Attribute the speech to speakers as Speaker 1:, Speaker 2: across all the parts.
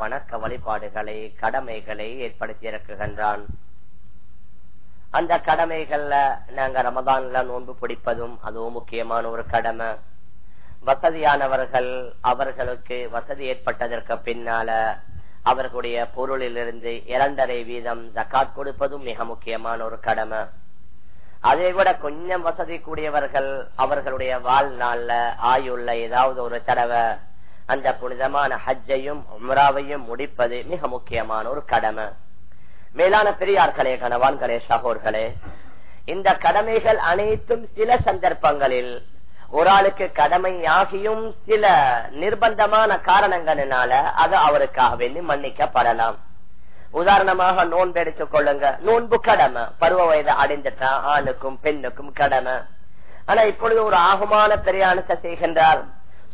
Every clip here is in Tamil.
Speaker 1: வணக்க வழிபாடுகளை கடமைகளை ஏற்படுத்தி இறக்குகின்றான் அந்த கடமைகள்ல நாங்க ரமதான்ல நோன்பு பிடிப்பதும் அதுவும் முக்கியமான ஒரு கடமை. வசதியானவர்கள் அவர்களுக்கு வசதி ஏற்பட்டதற்கு பின்னால அவர்களுடைய பொருளிலிருந்து இரண்டரை வீதம் ஜக்காத் கொடுப்பதும் மிக முக்கியமான ஒரு கடமை. அதை விட கொஞ்சம் வசதி கூடியவர்கள் அவர்களுடைய வாழ்நாள்ல ஆயுள்ள ஏதாவது ஒரு தடவை அந்த புனிதமான ஹஜ்ஜையும் உம்ராவையும் முடிப்பது மிக முக்கியமான ஒரு கடமை. மேலான பெரியார்களே கணவான்களே சகோர்களே இந்த கடமைகள் அனைத்தும் சில சந்தர்ப்பங்களில் ஒரு ஆளுக்கு கடமையாகியும் சில நிர்பந்தமான காரணங்களினால அது அவருக்காக வேண்டி மன்னிக்கப்படலாம். உதாரணமாக நோன்பு எடுத்துக் கொள்ளுங்க. நோன்பு கடமை. பருவ வயது அடைந்துட்டா ஆணுக்கும் பெண்ணுக்கும் கடமை. ஆனா இப்பொழுது ஒரு ஆகுமான பிரயாணத்தை செய்கின்றார்.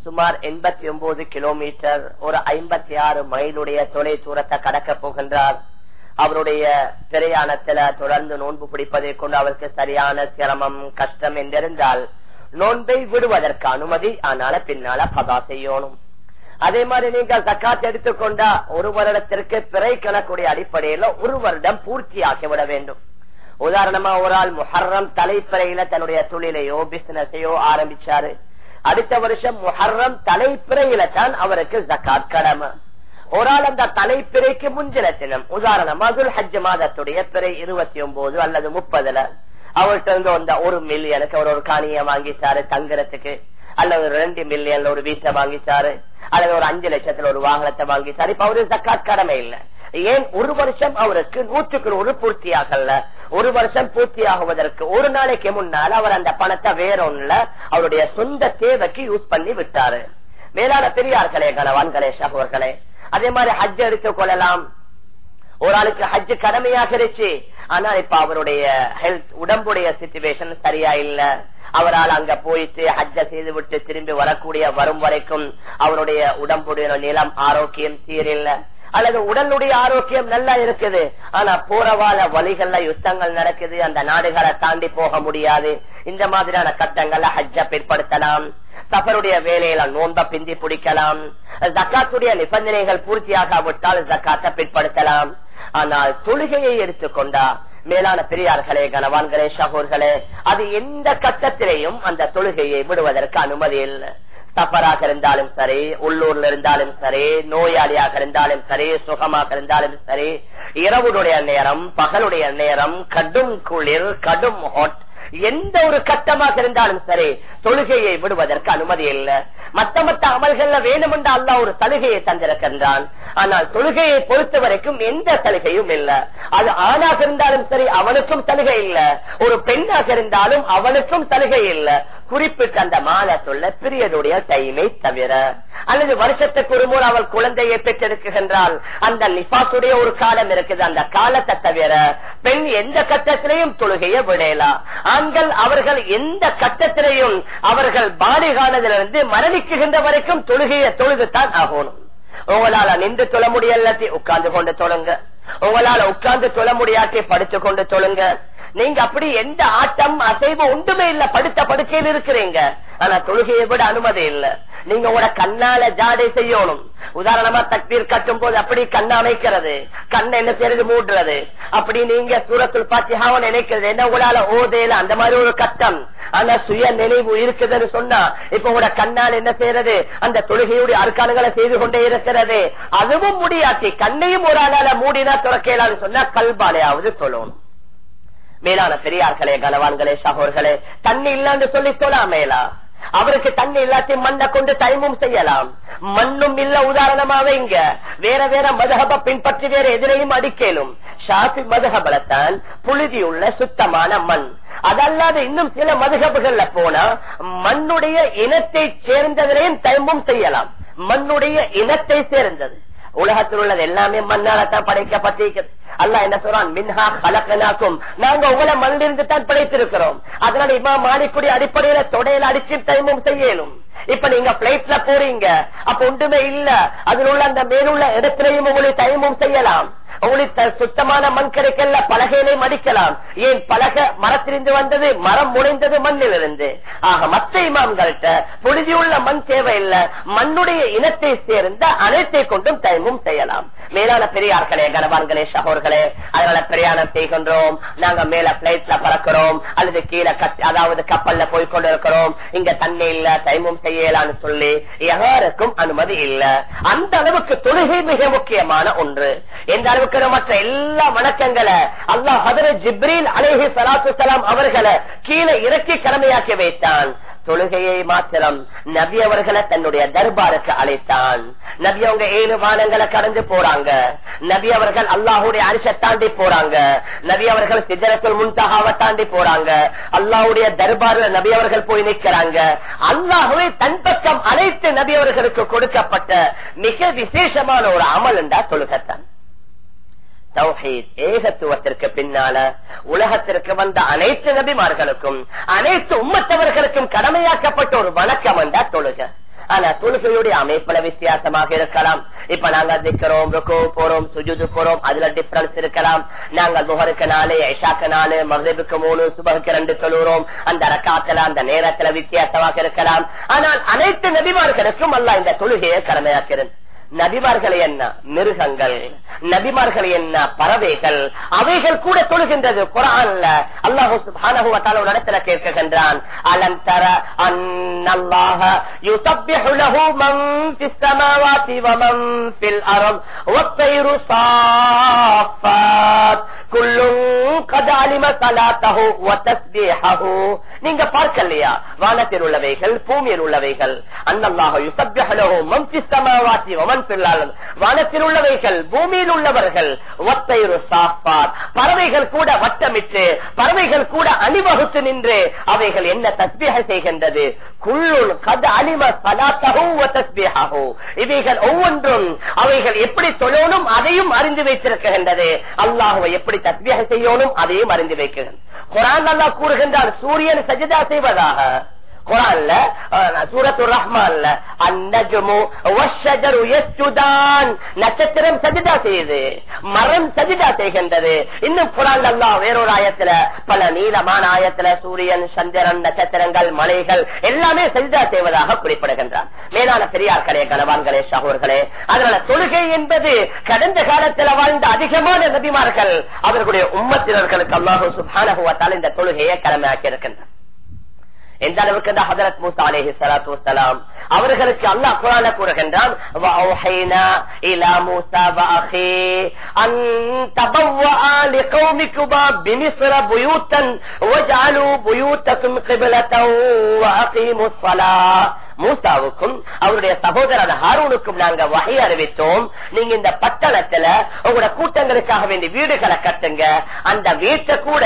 Speaker 1: சுமார் எண்பத்தி ஒன்பது கிலோமீட்டர் ஒரு ஐம்பத்தி ஆறு மைலுடைய தொலை தூரத்தை கடக்க போகின்றார். அவருடைய பிரயாணத்துல தொடர்ந்து நோன்பு பிடிப்பதை கொண்டு அவருக்கு சரியான சிரமம் கஷ்டம் என்றிருந்தால் நோன்பை விடுவதற்கு அனுமதி ஆனால பின்னால பதா செய்யணும். அதே மாதிரி நீங்கள் தக்காத்து எடுத்துக்கொண்டா ஒரு வருடத்திற்கு பிறை கணக்குடைய அடிப்படையில ஒரு வருடம் பூர்த்தியாக்கி விட வேண்டும். உதாரணமா ஒரு ஆள் முஹர்ரம் தலைப்பிறையில தன்னுடைய தொழிலையோ பிசினஸையோ ஆரம்பிச்சாரு. அடுத்த வருஷம் முஹர்ரம் தலைப்பிறையில தான் அவருக்கு ஜக்காத் கடமை. ஒரு ஆள் அந்த தலைப்பிறைக்கு முன்தின தினம் உதாரணமா அது ஹஜ் மாதத்துடைய பிறை இருபத்தி ஒன்பது அல்லது முப்பதுல அவர்கிட்ட இருந்து வந்த ஒரு மில்லியனுக்கு அவர் ஒரு காணியை வாங்கிச்சாரு தங்குறதுக்கு அல்லது ஒரு ரெண்டு மில்லியன்ல ஒரு வீட்டை வாங்கிச்சாரு அல்லது ஒரு அஞ்சு லட்சத்துல ஒரு வாகனத்தை வாங்கிச்சாரு இப்ப அவரு ஜக்காத் கடமை இல்லை. ஏன் ஒரு வருஷம் அவருக்கு நூற்றுக்கு நூறு பூர்த்தியாகல? ஒரு வருஷம் பூர்த்தி ஆகுவதற்கு ஒரு நாளைக்கு முன்னால் அவர் அந்த பணத்தை வேற ஒண்ணுல அவருடைய சொந்த தேவைக்கு யூஸ் பண்ணி விட்டாரு. மேலான பெரியார்களே கணவான்களே சகோர்களே அதே மாதிரி ஹஜ் எடுத்துக் கொள்ளலாம். ஒரு ஆளுக்கு ஹஜ் கடமையாக இருச்சு ஆனால் இப்ப அவருடைய ஹெல்த் உடம்புடைய சிச்சுவேஷன் சரியா இல்ல. அவரால் அங்க போயிட்டு ஹஜ்ஜ செய்து விட்டு திரும்பி வரக்கூடிய வரும் வரைக்கும் அவருடைய உடம்புடைய நிலம் ஆரோக்கியம் சீரில்லை. அல்லது உடலுடைய ஆரோக்கியம் நல்லா இருக்குது. ஆனா போறவாத வழிகள்ல யுத்தங்கள் நடக்குது. அந்த நாடுகளை தாண்டி போக முடியாது. இந்த மாதிரியான கட்டங்களை ஹஜ்ஜ பிற்படுத்தலாம். சஃபருடைய வேலையில நோன்ப பிந்தி பிடிக்கலாம். ஜக்காத்துடைய நிபந்தனைகள் பூர்த்தியாகாவிட்டால் ஜக்காத்தை பிற்படுத்தலாம். ஆனால் தொழுகையை எடுத்துக்கொண்டா மேலான பெரியார்களே கனவான்களே ஷகோர்களே அது எந்த கட்டத்திலேயும் அந்த தொழுகையை விடுவதற்கு அனுமதி இல்லை. சஃபராக இருந்தாலும் சரி உள்ளூர்ல இருந்தாலும் சரி நோயாளியாக இருந்தாலும் சரி சுகமாக இருந்தாலும் சரி இரவுடைய நேரம் பகலுடைய நேரம் கடும் குளிர் கடும் ஹாட் எந்த ஒரு கட்டமாக இருந்தாலும் சரி தொழுகையை விடுவதற்கு அனுமதி இல்லை. மத்த மத்த அமல்கள்ல வேணுமென்ற அல்ல ஒரு சலுகையை தந்திருக்கின்றான். ஆனால் தொழுகையை பொறுத்த வரைக்கும் எந்த சலுகையும் இல்லை. அது ஆணாக இருந்தாலும் சரி அவனுக்கும் சலுகை இல்லை. ஒரு பெண்ணாக இருந்தாலும் அவனுக்கும் சலுகை இல்லை. குறிப்பிட்ட அந்த மாதத்துள்ள பிரியனுடைய டைமை தவிர. அல்லது வருஷத்துக்கு ஒரு முறை அவள் குழந்தையை பெற்றிருக்கின்றால் அந்த நிபாசுடைய ஒரு காலம் இருக்குது. அந்த காலத்தை தவிர பெண் எந்த கட்டத்திலையும் தொழுகையை விடலாம் ஆண்கள் அவர்கள் எந்த கட்டத்திலையும் அவர்கள் பாலிகானதிலிருந்து மரணிக்குகின்ற வரைக்கும் தொழுகையை தொழுதுதான் ஆகணும். உங்களால நின்று தொழ முடியலாட்டி உட்கார்ந்து கொண்டு தொழுங்க. உங்களால உட்கார்ந்து தொழ முடியாட்டி படுத்து கொண்டு தொழுங்க. நீங்க அப்படி எந்த ஆட்டம் அசைவு ஒன்றுமே இல்ல. படுத்த படுக்கையில் இருக்கிறீங்க. ஆனா தொழுகையை விட அனுமதி இல்ல. நீங்க உங்களோட கண்ணால ஜாடை செய்யணும். உதாரணமா தக்பீர் கட்டும் போது அப்படி கண்ண அமைக்கிறது. கண்ணை என்ன செய்யறது? மூடுறது. அப்படி நீங்க சூரத்தில் பாத்தியாவும் நினைக்கிறது. என்ன உங்களால ஓதேல? அந்த மாதிரி ஒரு கட்டம். ஆனா சுய நினைவு இருக்குதுன்னு சொன்னா இப்ப உங்களோட கண்ணால் என்ன செய்யறது? அந்த தொழுகையுடைய அர்க்கானங்களை செய்து கொண்டே இருக்கிறது. அதுவும் முடியாட்டி கண்ணையும் ஒரு ஆளால மூடினா துறக்கலாம்னு சொன்னா கல்பாலையாவது சொல்லணும் மேலான பெரியார்களே கனவான்களே சகோர்களே தண்ணி இல்லான்னு சொல்லி தொழாமேலா அவருக்கு தண்ணி எல்லாத்தையும் மண்ணை கொண்டு டைமும் செய்யலாம். மண்ணும் இல்ல உதாரணமாக இங்க. வேற வேற மதகப பின்பற்றி வேற எதிரையும் அடிக்கலும். ஷாஃபி மதுகபலத்தான் புழுதி உள்ள சுத்தமான மண். அதல்லாது இன்னும் சில மதுகபுகள்ல போனா மண்ணுடைய இனத்தை சேர்ந்ததிலையும் டைமும் செய்யலாம். மண்ணுடைய இனத்தை சேர்ந்தது. உலகத்தில் உள்ளது எல்லாமே மண்ணாலத்தான் படைக்கப்பட்டிருக்கிறது. அல்ல என்ன சொல்றான்? மின்ஹா கலக்கனாக்கும் நாங்க உங்களை மண்ணிலிருந்து தான் படைத்திருக்கிறோம் அதனால இமா மாலிக்குடி அடிப்படையில தொடையில அடிச்சு டைமும் செய்யணும். இப்ப நீங்க பிளைட்ல போறீங்க. அப்ப ஒன்றுமே இல்ல. அதில் உள்ள அந்த மேலுள்ள இடத்திலையும் உங்களை டைமும் செய்யலாம். உங்களுக்கு சுத்தமான மண் கிடைக்கல பலகையினை மடிக்கலாம் ஏன் பலக மரத்திலிருந்து வந்தது மரம் முனைந்தது மண்ணிலிருந்து? ஆக மத்த இமாம்கள்ட்ட புழுதியுள்ள மண் தேவையில்லை. மண்ணுடைய இனத்தை சேர்ந்த அனைத்தை கொண்டும் தயமும் செய்யலாம். மேலான பெரியார்களே கனவான்களே சகோர்களே அதனால பிரயாணம் செய்கின்றோம். நாங்க மேல பிளைட்ல பறக்கிறோம். அல்லது கீழே அதாவது கப்பல்ல போய் கொண்டிருக்கிறோம். இங்க தண்ணி இல்ல டைமும் செய்யலான்னு சொல்லி யாருக்கும் அனுமதி இல்ல. அந்த அளவுக்கு தொழுகை மிக முக்கியமான ஒன்று. எந்த அளவுக்கு மற்ற எல்லா வணக்கங்களை அல்லாஹ் ஹதர ஜிப்ரீல் அலேஹி சலாத்து சலாம் அவர்களை கீழே இறக்கி கடமையாக்கி வைத்தான். தொழுகையை மாத்திரம் நபி அவர்களை தன்னுடைய தர்பாருக்கு அழைத்தான். நபி அவங்க ஏழு வானங்களை கடந்து போறாங்க. நபி அவர்கள் அல்லாஹுடைய அரிசை தாண்டி போறாங்க. நபி அவர்கள் சிதறத்தில் முன்தகாவை தாண்டி போறாங்க. அல்லாஹுடைய தர்பாரில் நபி அவர்கள் போய் நிற்கிறாங்க. அல்லாஹுவை தன் பக்கம் அழைத்து நபி அவர்களுக்கு கொடுக்கப்பட்ட மிக விசேஷமான ஒரு அமல் என்றா தொழுகத்தான். தௌஹீத் ஏகத்துவத்திற்கு பின்னால உலகத்திற்கு வந்த அனைத்து நபிமார்களுக்கும் அனைத்து உம்மத்தவர்களுக்கும் கடமையாக்கப்பட்ட ஒரு வணக்கம் என்றா தொழுக. ஆனா தொழுகையுடைய அமைப்புல வித்தியாசமாக இருக்கலாம். இப்ப நாங்க நிக்கிறோம் ருக்கோ போறோம் சுஜுது போறோம் அதுல டிஃபரன்ஸ் இருக்கலாம். நாங்க முகருக்கு நாலு ஐஷாக்கு நாலு மகரிபுக்கு மூணு சுபகுக்கு ரெண்டு தொழுகிறோம். அந்த ரக்காத்துல அந்த நேரத்துல வித்தியாசமாக இருக்கலாம். ஆனால் அனைத்து நபிமார்களுக்கும் அல்ல இந்த தொழுகையை கடமையாக்கிறது நபிமார்கள் என்ன? மிருகங்கள். நபிமார்கள் என்ன? பறவைகள். அவைகள் கூட தொழுகின்றது. குரான்ல அல்லாஹு சுப்ஹானஹு வ தஆலா கேட்கின்றான் அலம் தர அன்னல்லாஹ யுஸப்பிஹு லஹு மன் ஃபிஸ் ஸமாவாதி வ மன் நீங்க பார்க்கலையா? வானத்தில் உள்ளவைகள் பூமியில் உள்ளவைகள். அன்னல்லாஹ யுஸப்பிஹு லஹு மன் ஃபில் அர்த் உள்ளவைகள் பூமியில் உள்ளவர்கள் ஒத்தையொரு சாப்பார். பறவைகள் கூட வட்டமிட்டு பறவைகள் கூட அணிவகுத்து நின்று அவைகள் என்ன தஸ்பீக செய்கின்றது? குள்ளுள் கத அலிம சலாத்தகோ தஸ்பீகாகோ இவைகள் ஒவ்வொன்றும் அவைகள் எப்படி தொழணும் அதையும் அறிந்து வைத்திருக்கின்றது. அல்லாஹுவை எப்படி தஸ்பீக செய்யணும் அதையும் அறிந்து வைக்கின்றது. குரான் அல்லா கூறுகின்றால் சூரியன் சஜிதா செய்வதாக. குரான்ல சூரத்து ரஹ்மான்ல அந்நஜமு வஷஜரு யஸ்ஜுதான். நட்சத்திரம் சஜிதா செய்யுது மரம் சஜிதா செய்கின்றது. இன்னும் குரான் அல்லா வேறொரு ஆயத்துல பல நீளமான ஆயத்துல சூரியன் சந்திரன் நட்சத்திரங்கள் மலைகள் எல்லாமே சஜிதா செய்வதாக குறிப்பிடுகின்றான். மேலான பெரியார்களே கனவான்களே சகோர்களே அதனால தொழுகை என்பது கடந்த காலத்தில் வாழ்ந்த அதிகமான நபிமார்கள் அவர்களுடைய உம்மத்தினர்களுக்கு அல்லாஹு சுபானகுவத்தால் இந்த தொழுகையை கடமையாக்கி இருக்கின்றனர் எந்த அளவுக்கு இந்த ஹதரத் மூசா அலேஹி சலாத்து வசலாம் அவர்களுக்கு அல்லாஹ் குரான கூறுகின்றான் وَأَوْحَيْنَا إِلَى مُوسَى وَأَخِيهِ أَن تَبَوَّآ لِقَوْمِكُمَا بِمِصْرَ بُيُوتًا وَاجْعَلُوا بُيُوتَكُمْ قِبْلَةً وَأَقِيمُوا الصَّلَاةَ மூசாவுக்கும் அவருடைய சகோதரர் ஹாரூனுக்கும் நாங்க வகை அறிவித்தோம். நீங்க இந்த பட்டணத்துல உங்களோட கூட்டங்களுக்காக வேண்டிய வீடுகளை கட்டுங்க. அந்த வீட்டை கூட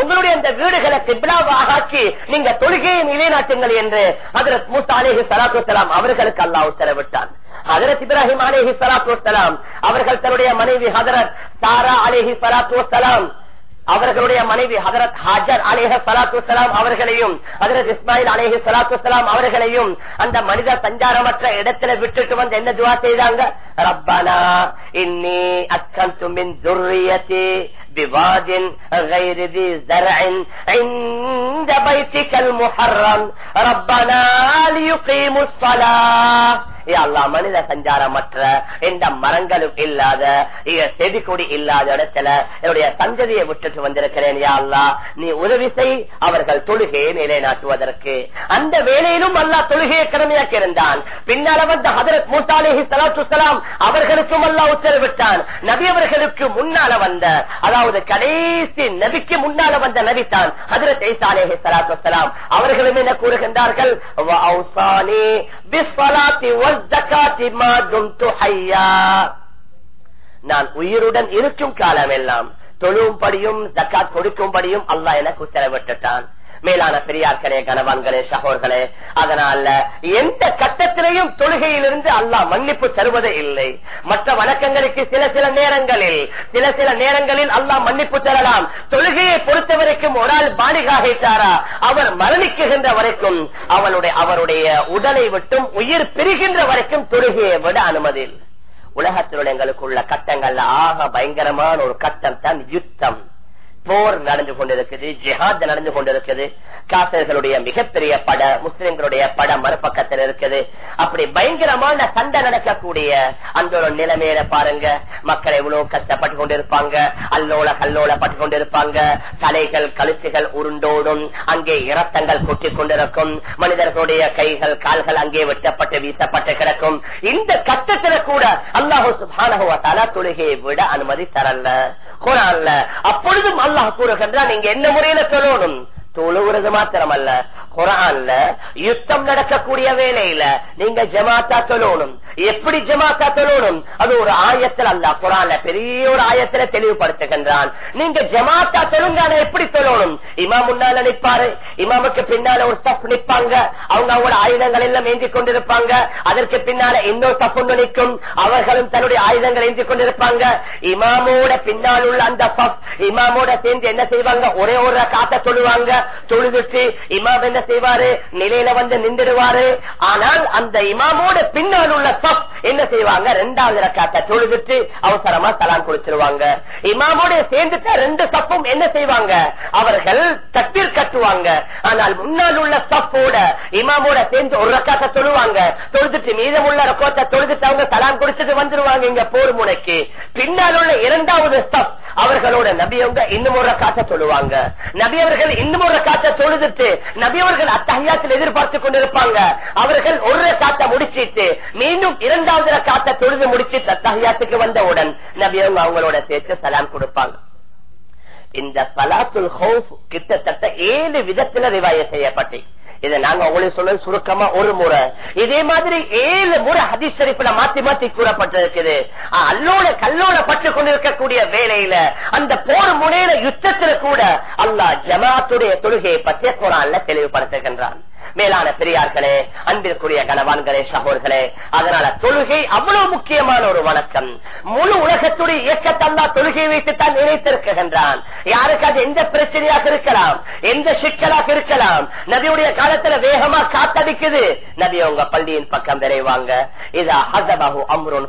Speaker 1: உங்களுடைய அந்த வீடுகளை கிப்லாவாக ஆக்கி நீங்க தொழுகையை நிலைநாட்டுங்கள் என்று அதற்கு மூசா அலேஹி சலாத்து சலாம் அவர்களுக்கு அல்லா உத்தரவிட்டான். ஹதரத் இப்ராஹிம் அலேஹி சலாத்து வலாம் அவர்கள் தன்னுடைய மனைவி ஹதரத் சாரா அலேஹி சலாத்து வலாம் அவர்களுடைய மனைவி ஹதரத் ஹாஜர் அலேஹ சலாத்து சலாம் அவர்களையும் ஹதரத் இஸ்மாயில் அலேஹி சலாத்து சலாம் அவர்களையும் அந்த மனித சஞ்சாரமற்ற இடத்துல விட்டுட்டு வந்து என்ன துவா செய்தாங்க ரப்பனா இன்னி அஸ்கந்து மின் துர்ரியத்தி بواد غير ذي زرع عند بيتك المحرم ربنا ليقيموا الصلاة யா மனித சஞ்சாரமற்ற எந்த மரங்களும் இல்லாத இங்க செடி கொடி இல்லாத இடத்துல என்னுடைய சந்ததியை விட்டுட்டு வந்திருக்கிறேன் யா அல்லா. நீ உதவி செய் அவர்கள் தொழுகையை நிலைநாட்டுவதற்கு அந்த வேலையிலும் அல்லா தொழுகையை கடமையாக்கி இருந்தான். பின்னால வந்த ஹதரத் மூசா அலைஹி ஸலாத்து அவர்களுக்கும் அல்லா உத்தரவிட்டான். நபி அவர்களுக்கு முன்னால வந்த அதாவது கடைசி நபிக்கு முன்னால வந்த நபி தான் ஹதரத் ஐசாலேஹி சலாத்து ஸலாத்து அவர்களும் என்ன கூறுகின்றார்கள்? நான் உயிருடன் இருக்கும் காலமெல்லாம் தொழும்படியும் ஜக்காத் கொடுக்கும்படியும் அல்லாஹ் எனக்கு உத்தரவிட்டுட்டான். மேலான பெரியார்களே கணவான்களே சகோர்களே அதனால எந்த கட்டத்திலையும் தொழுகையிலிருந்து அல்லாஹ் மன்னிப்பு தருவதே இல்லை. மற்ற வழக்கங்களுக்கு சில சில நேரங்களில் சில சில நேரங்களில் அல்லாஹ் மன்னிப்பு தரலாம். தொழுகையை பொறுத்த வரைக்கும் ஒரு ஆள் பாணிகாகிட்டாரா? அவர் மரணிக்குகின்ற வரைக்கும் அவனுடைய அவருடைய உடலை விட்டும் உயிர் பிரிகின்ற வரைக்கும் தொழுகையை விட அனுமதி இல்லை உலகத்தினுடைய எங்களுக்குள்ள கட்டங்கள்ல ஆக பயங்கரமான ஒரு கட்டம் தான் யுத்தம். போர் நடந்து கொண்டிருக்குது ஜிஹாத் நடந்து கொண்டிருக்குது காசர்களுடைய மிகப்பெரிய பட முஸ்லிம்களுடைய பட மறுபக்கத்தில் இருக்குது. அப்படி பயங்கரமான சண்டை நடக்கக்கூடிய அந்த ஒரு நிலைமையில பாருங்க. மக்கள் எவ்வளவு கஷ்டப்பட்டு கொண்டிருப்பாங்க. அல்லோல கல்லோல பட்டு கொண்டிருப்பாங்க. தலைகள் கழுத்துகள் உருண்டோடும் அங்கே இரத்தங்கள் கொட்டிக் கொண்டிருக்கும். மனிதர்களுடைய கைகள் கால்கள் அங்கே வெட்டப்பட்டு வீசப்பட்டு கிடக்கும். இந்த கட்டத்துல கூட அல்லாஹு தலா தொழுகையை விட அனுமதி தரல. குரான்ல. அப்பொழுதும் அல்ல அல்லாஹ் கூறுகின்றான் நீங்க என்ன முறையில சொல்லணும்? தொழுகிறது மாத்திரமல்ல குரான்ல யுத்தம் நடக்கக்கூடிய வேலையில நீங்க ஜமாத்தா சொல்லணும். எப்படி ஜமாக்கா சொல்லணும் அது ஒரு ஆயத்தில் அல்ல. குரான்ல பெரிய ஒரு ஆயத்துல தெளிவுபடுத்துகின்றான். நீங்க ஜமாக்கா சொல்லுங்க எப்படி சொல்லணும் இமா முன்னால நிற்பாரு இமாமுக்கு பின்னால ஒரு ஸ்டப் நிற்பாங்க. அவங்க அவங்களோட ஆயுதங்கள் எல்லாம் ஏந்தி கொண்டிருப்பாங்க. அதற்கு பின்னால இன்னொரு ஸ்டப் ஒன்று நிற்கும். அவர்களும் தன்னுடைய ஆயுதங்கள் ஏந்தி கொண்டிருப்பாங்க. இமாமோட பின்னால் உள்ள அந்த சப் இமாமோட சேர்ந்து என்ன செய்வாங்க? ஒரே ஒரு காத்த சொல்லுவாங்க தொழுதுட்டு இமாம் என்ன செய்வாரு? நிலையில வந்து நின்றுடுவாரு. ஆனால் அந்த இமாமோட பின்னால் உள்ள என்ன செய்வாங்க? ரெண்டாவது ரக்காத்த தொழுதுட்டு அவசரமா தலான் கொடுத்துருவாங்க இமாமோடைய சேர்ந்துட்ட ரெண்டு சப்பும் என்ன செய்வாங்க? அவர்கள் தட்டில் கட்டுவாங்க. ஆனால் முன்னால் உள்ள சப்போட இமாமோட சேர்ந்து ஒரு ரக்காத்த தொழுவாங்க. தொழுதுட்டு மீதம் உள்ள ரக்கோத்தை தொழுதுட்டு அவங்க தலான் குடிச்சிட்டு வந்துருவாங்க இங்க போர் முனைக்கு. பின்னால் உள்ள இரண்டாவது சப் அவர்களோட நபியவங்க இன்னும் ஒரு ரக்காத்த தொழுவாங்க. நபியவர்கள் இன்னும் ஒரு ரக்காத்த தொழுதுட்டு நபியவர்கள் அத்தகையாத்தில் எதிர்பார்த்து கொண்டிருப்பாங்க. அவர்கள் ஒரு ரக்காத்த முடிச்சிட்டு மீண்டும் இரண்டாவது காத்த தொழுது முடிச்சு தத்தகையாத்துக்கு வந்தவுடன் நபியவங்க அவங்களோட சேர்த்து சலாம் கொடுப்பாங்க. இந்த சலாத்துல் ஹவுப் கிட்டத்தட்ட ஏழு விதத்துல ரிவாய செய்யப்பட்டு. இதை நாங்க உங்களுக்கு சொல்ல சுருக்கமா ஒரு முறை. இதே மாதிரி ஏழு முறை ஹதீஸ் ஷரீஃப்ல மாத்தி மாத்தி கூறப்பட்டிருக்குது. அல்லோட கல்லோட பட்டு கொண்டிருக்கக்கூடிய வேலையில அந்த போர் முனையில யுத்தத்துல கூட அல்லாஹ் ஜமாத்துடைய தொழுகையை பற்றிய குரான்ல தெளிவுபடுத்துகின்றான். மேலான பெரியார்களே அன்பிற்குரிய கணவான்களே சகோர்களே அதனால தொழுகை அவ்வளவு முக்கியமான ஒரு வணக்கம். முழு உலகத்துடைய இயக்கத்தல்லா தொழுகையை வைத்துத்தான் நினைத்திருக்கின்றான். யாருக்கு அது எந்த பிரச்சனையாக இருக்கலாம் எந்த சிக்கலாக இருக்கலாம் நதியுடைய காலத்துல வேகமா காத்தடிக்குது. நதி உங்க பள்ளியின் பக்கம் விரைவாங்க. இதா ஹசபஹு அம்ருன்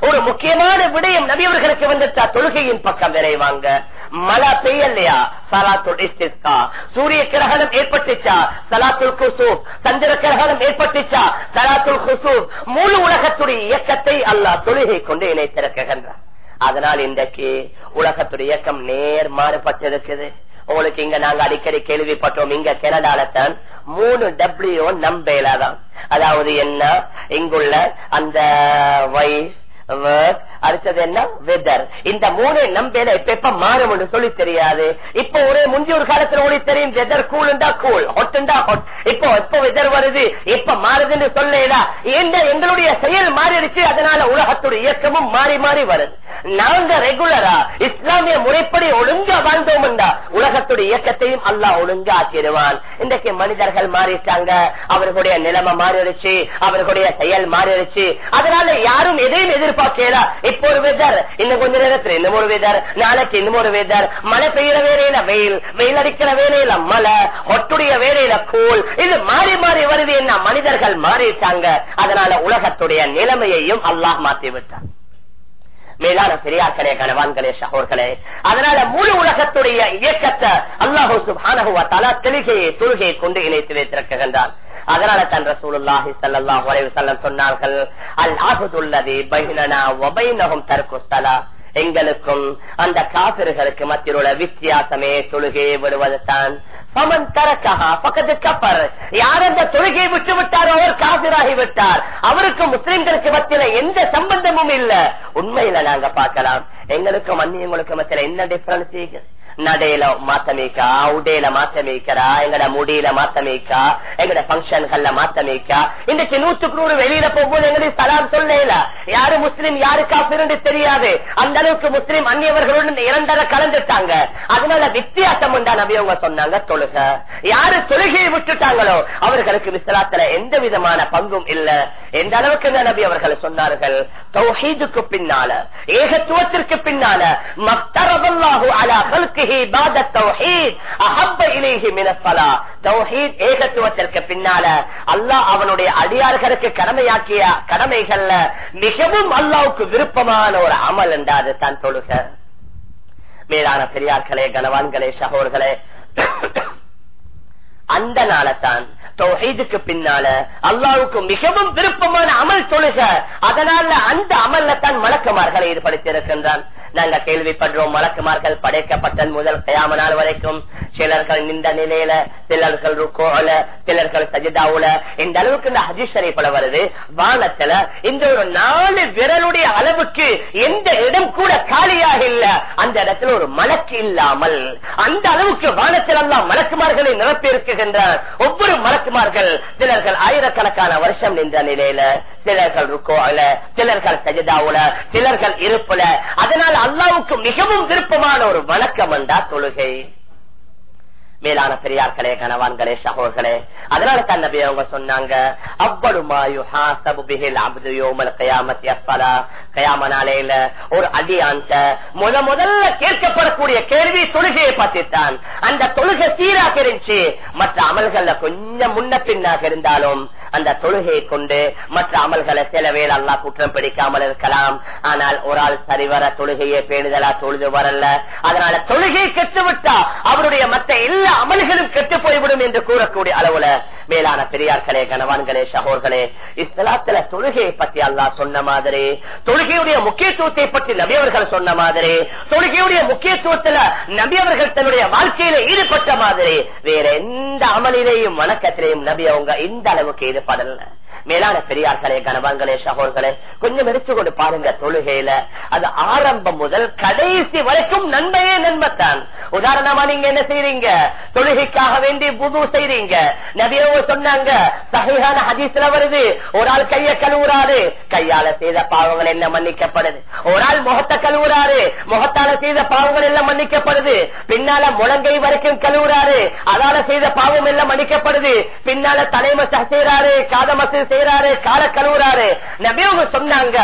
Speaker 1: ஒரு முக்கியமான விடயம் நபியவர்களுக்கு வந்துட்டா தொழுகையின் பக்கம் விரைவாங்க. மழை பெய்யலையா? சலாத்துல் இஸ்திஸ்கா. சூரிய கிரகணம் ஏற்பட்டுச்சா? சலாத்துல் குசூப். சந்திர கிரகணம் ஏற்பட்டுச்சா? சலாத்துல் குசூப். முழு உலகத்துடைய இயக்கத்தை அல்லாஹ் தொழுகை கொண்டு இணைத்திருக்கின்றார் அதனால் இன்றைக்கு உலகத்துடைய இயக்கம் நேர் மாறுபட்டிருக்குது. உங்களுக்கு இங்க நாங்க அடிக்கடி கேள்விப்பட்டோம். இங்க கனடால தான் மூணு டபிள்யூ நம்பேலாதான் அதாவது என்ன? இங்குள்ள அந்த வயசு அடுத்தது என்ன வெதர் இந்த மூணு நம்பேல இப்ப எப்ப மாறும் சொல்லி தெரியாது. இப்ப ஒரே முந்தி ஒரு காலத்துல உங்களுக்கு தெரியும். வெதர் கூல்ண்டா கூல் ஹொட்டுண்டா ஹொட் இப்போ எப்ப வெதர் வருது? எப்ப மாறுதுன்னு சொல்லலா என்ன எங்களுடைய செயல் மாறிடுச்சு. அதனால உலகத்துடைய இயக்கமும் மாறி மாறி வருது. நாங்க ரெகுலரா இஸ்லாமிய முறைப்படி ஒழுங்கா வாழ்ந்தோம் உலகத்துடைய இயக்கத்தையும் அல்லாஹ் ஒழுங்கா ஆக்கிடுவான். இன்றைக்கு மனிதர்கள் மாறிட்டாங்க. அவர்களுடைய நிலைமை மாறிடுச்சு. அவர்களுடைய செயல் மாறிடுச்சு. அதனால யாரும் எதையும் எதிர்பார்க்கலாம் இப்போ ஒரு வெதர் இன்னும் கொஞ்ச நேரத்துல இன்னும் ஒரு வெதர் நாளைக்கு இன்னும் ஒரு வெதர். மழை பெய்யற வேலையில வெயில் வெயில் அடிக்கிற வேலையில மழை ஒட்டுடைய வேலையில கூழ். இது மாறி மாறி வருது என்ன? மனிதர்கள் மாறிட்டாங்க. அதனால உலகத்துடைய நிலைமையையும் அல்லாஹ் மாத்தி விட்டான் மேலான பெரியார்களே கணவான்களே சகோர்களே அதனால முழு உலகத்துடைய இயக்கத்தை அல்லாஹூ சுபானகுவா தலா தெளிகையை தொழுகையை கொண்டு இணைத்து வைத்திருக்கின்றான். அதனால தன் ரசூலுல்லாஹி ஸல்லல்லாஹு அலைஹி வஸல்லம் சொன்னார்கள் அல் ஆஹுதுல்லதி பைனனா வ பைனஹும் தர்க்கு ஸலா. எங்களுக்கும் அந்த காபிர்களுக்கு மத்தியில் உள்ள வித்தியாசமே தொழுகையை விடுவது தான். பமன் தரக்கா பக்கத்து கப்பர் யார் அந்த தொழுகையை விட்டு விட்டாரோ அவர் காபிராகி விட்டார். அவருக்கு முஸ்லிம்களுக்கு மத்தியில எந்த சம்பந்தமும் இல்ல. உண்மையில நாங்க பார்க்கலாம். எங்களுக்கும் அந்நியங்களுக்கு மத்தியில என்ன டிஃபரன்ஸ் நடையில மாத்தமேக்கா உடையில மாத்தமேக்கிறா எங்கட முடியில மாத்தமேக்கா எங்கட பங்கன்கள்ல மாத்தமேக்கா? இன்னைக்கு நூற்றுக்கு நூறு வெளியில போகும்போது எங்களுக்கு சலாம் சொல்லல யாரு முஸ்லீம் யாரு காப்பிருந்து தெரியாது. அந்த அளவுக்கு முஸ்லீம் அந்நியவர்களுடன் இரண்டரை கலந்துட்டாங்க. அதனால வித்தியாசம் தான் அவங்க சொன்னாங்க தொழுக. யாரு தொழுகையை விட்டுட்டாங்களோ அவர்களுக்கு விசலாத்துல எந்த விதமான பங்கும் இல்ல. எந்த அளவுக்கு நபி அவர்கள் சொன்னார்கள்? தௌஹீதுக்கு பின்னால ஏகத்துவத்திற்கு பின்னால மக்தரபல்லாஹு அலா கல்கிஹி ஏகத்துவத்திற்கு பின்னால அல்லாஹ் அவனுடைய அடியார்களுக்கு கடமையாக்கிய கடமைகள்ல மிகவும் அல்லாவுக்கு விருப்பமான ஒரு அமல் என்றாது தான் தொழுக. மேலான பெரியார்களே கனவான்களே சகோர்களே அந்த நாளத்தான் தொகைதுக்கு பின்னால அல்லாவுக்கு மிகவும் விருப்பமான அமல் தொழுக. அதனால அந்த அமல்ல தான் மலக்குமார்களை ஈடுபடுத்தியிருக்கின்றான். நாங்க கேள்விப்படுறோம் மலக்குமார்கள் படைக்கப்பட்ட முதல் கயாம நாள் வரைக்கும். சிலர்கள் நின்ற நிலையில சிலர்கள் ருக்கோல சிலர்கள் சஜிதாவுல. இந்த அளவுக்கு இந்த ஹஜி ஷரீஃப்ல வருது. வானத்துல இந்த ஒரு நாலு விரலுடைய அளவுக்கு எந்த இடம் கூட காலியாக இல்ல. அந்த இடத்துல ஒரு மலக்கு இல்லாமல் அந்த அளவுக்கு வானத்தில் எல்லாம் மலக்குமார்களை நிரப்பி இருக்குகின்றார் ஒவ்வொரு மலக்குமார்கள் சிலர்கள் ஆயிரக்கணக்கான வருஷம் நின்ற நிலையில சிலர்கள் ருக்கோல சிலர்கள் சஜிதாவுல சிலர்கள் இருப்புல. அதனால் அல்லாவுக்கு மிகவும் விருப்பமான ஒரு வணக்கம் என்றா தொழுகை. மேலான பெரியார்களே கணவான்களே சகோர்களே அதனால தான் நபி அவங்க சொன்னாங்க கயாம நாளையில ஒரு அடியான்ட்ட முத முதல்ல கேட்கப்படக்கூடிய கேள்வி தொழுகையை பார்த்துத்தான். அந்த தொழுகை சீராக இருந்துச்சு. மற்ற அமல்கள்ல கொஞ்சம் முன்ன பின்னாக இருந்தாலும் அந்த தொழுகையை கொண்டு மற்ற அமல்களை சில வேலை அல்லா குற்றம் பிடிக்காமல் இருக்கலாம். ஆனால் ஒரு ஆள் சரிவர தொழுகையை பேணுதலா தொழுது வரல. அதனால தொழுகை கெட்டுவிட்டா அவருடைய மற்ற எல்லா அமல்களும் கெட்டு போய்விடும் என்று கூறக்கூடிய அளவுல மேலான பெரியார்களே கணவான்களே சகோர்களே இஸ்லாத்துல தொழுகையை பத்தி அல்லா சொன்ன மாதிரி தொழுகையுடைய முக்கியத்துவத்தை பற்றி நபியவர்கள் சொன்ன மாதிரி தொழுகையுடைய முக்கியத்துவத்துல நபியவர்கள் தன்னுடைய வாழ்க்கையில ஈடுபட்ட மாதிரி வேற எந்த அமலிலேயும் வணக்கத்திலேயும் நபி அவங்க இந்த அளவுக்கு padahal மேலான பெரியார்களே கணவான்களே சகோர்களே கொஞ்சம் எடுத்து கொண்டு பாருங்க தொழுகையில. அது ஆரம்பம் முதல் கடைசி வரைக்கும் நன்மையே நன்மைத்தான். உதாரணமா நீங்க என்ன செய்யறீங்க தொழுகைக்காக வேண்டி புது செய்றீங்க. நபியவங்க சொன்னாங்க சகையான ஹதீஸ்ல வருது ஒரு ஆள் கைய கழுவுறாரு கையால செய்த பாவங்கள் என்ன மன்னிக்கப்படுது? ஒரு ஆள் முகத்தை கழுவுறாரு முகத்தால செய்த பாவங்கள் எல்லாம் மன்னிக்கப்படுது. பின்னால முழங்கை வரைக்கும் கழுவுறாரு அதால செய்த பாவம் எல்லாம் மன்னிக்கப்படுது. பின்னால தலைமை செய்யறாரு காதமசு செய்யறாரு கால கழுவுறாரு. நபியவங்க சொன்னாங்க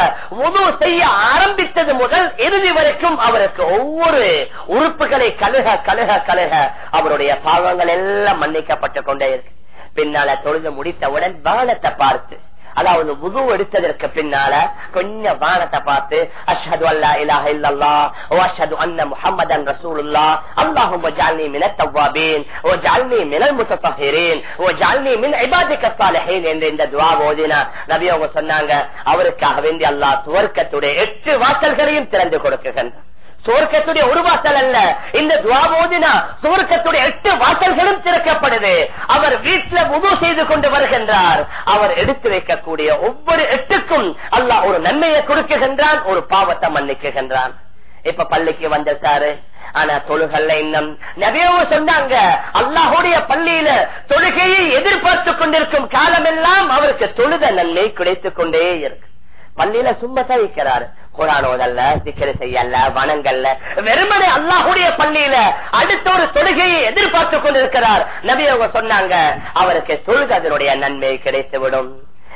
Speaker 1: உது செய்ய ஆரம்பித்தது முதல் இறுதி வரைக்கும் அவருக்கு ஒவ்வொரு உறுப்புகளை கழுக கழுக கழுக. அவருடைய பாவங்கள் எல்லாம் மன்னிக்கப்பட்டு கொண்டே இருக்கு. பின்னால தொழுது முடித்தவுடன் பானத்தை பார்த்து அதாவது உது எடுத்ததற்கு பின்னால கொஞ்சம் வானத்தை பார்த்து அஷ்ஹது அல்லா இலாஹ இல்லல்லா ஓ அஷ்ஹது அன்ன முஹம்மதன் ரசூலுல்லா அல்லாஹும் ஜால்னி மின தவ்வாபீன் ஓ ஜால்னி மினல் முத்தஹிரீன் ஓ ஜால்னி மின் இபாதிக சாலிஹீன் என்ற இந்த துவா ஓதினா நபி அவங்க சொன்னாங்க அவருக்காக வேண்டி அல்லாஹ் சுவர்க்கத்துடைய எட்டு வாசல்களையும் திறந்து கொடுக்குகின்றார் சுவர்க்கத்துடைய ஒரு வாசல் அல்ல. இந்த துவாபோதினா சுவர்க்கத்துடைய எட்டு வாசல்களும் திறக்கப்படுது. அவர் வீட்டில் உது செய்து கொண்டு வருகின்றார். அவர் எடுத்து வைக்கக்கூடிய ஒவ்வொரு எட்டுக்கும் அல்லாஹ் ஒரு நன்மையை கொடுக்குகின்றான் ஒரு பாவத்தை மன்னிக்குகின்றான். இப்ப பள்ளிக்கு வந்துட்டாரு ஆனா தொழுகல்ல இன்னும். நபியவ சொன்னாங்க அல்லாஹுடைய பள்ளியில தொழுகையை எதிர்பார்த்து கொண்டிருக்கும் காலமெல்லாம் அவருக்கு தொழுத நன்மை கிடைத்துக் கொண்டே இருக்கு. பள்ளியில சும்மா தவிக்கிறார் குரானோதல்ல சிக்கரை செய்யல வனங்கள்ல வெறுமனே அல்லாஹுடைய பள்ளியில அடுத்த ஒரு தொழுகையை எதிர்பார்த்து கொண்டிருக்கிறார். நபி அவங்க சொன்னாங்க அவருக்கு தொழுகதனுடைய நன்மை கிடைத்துவிடும்.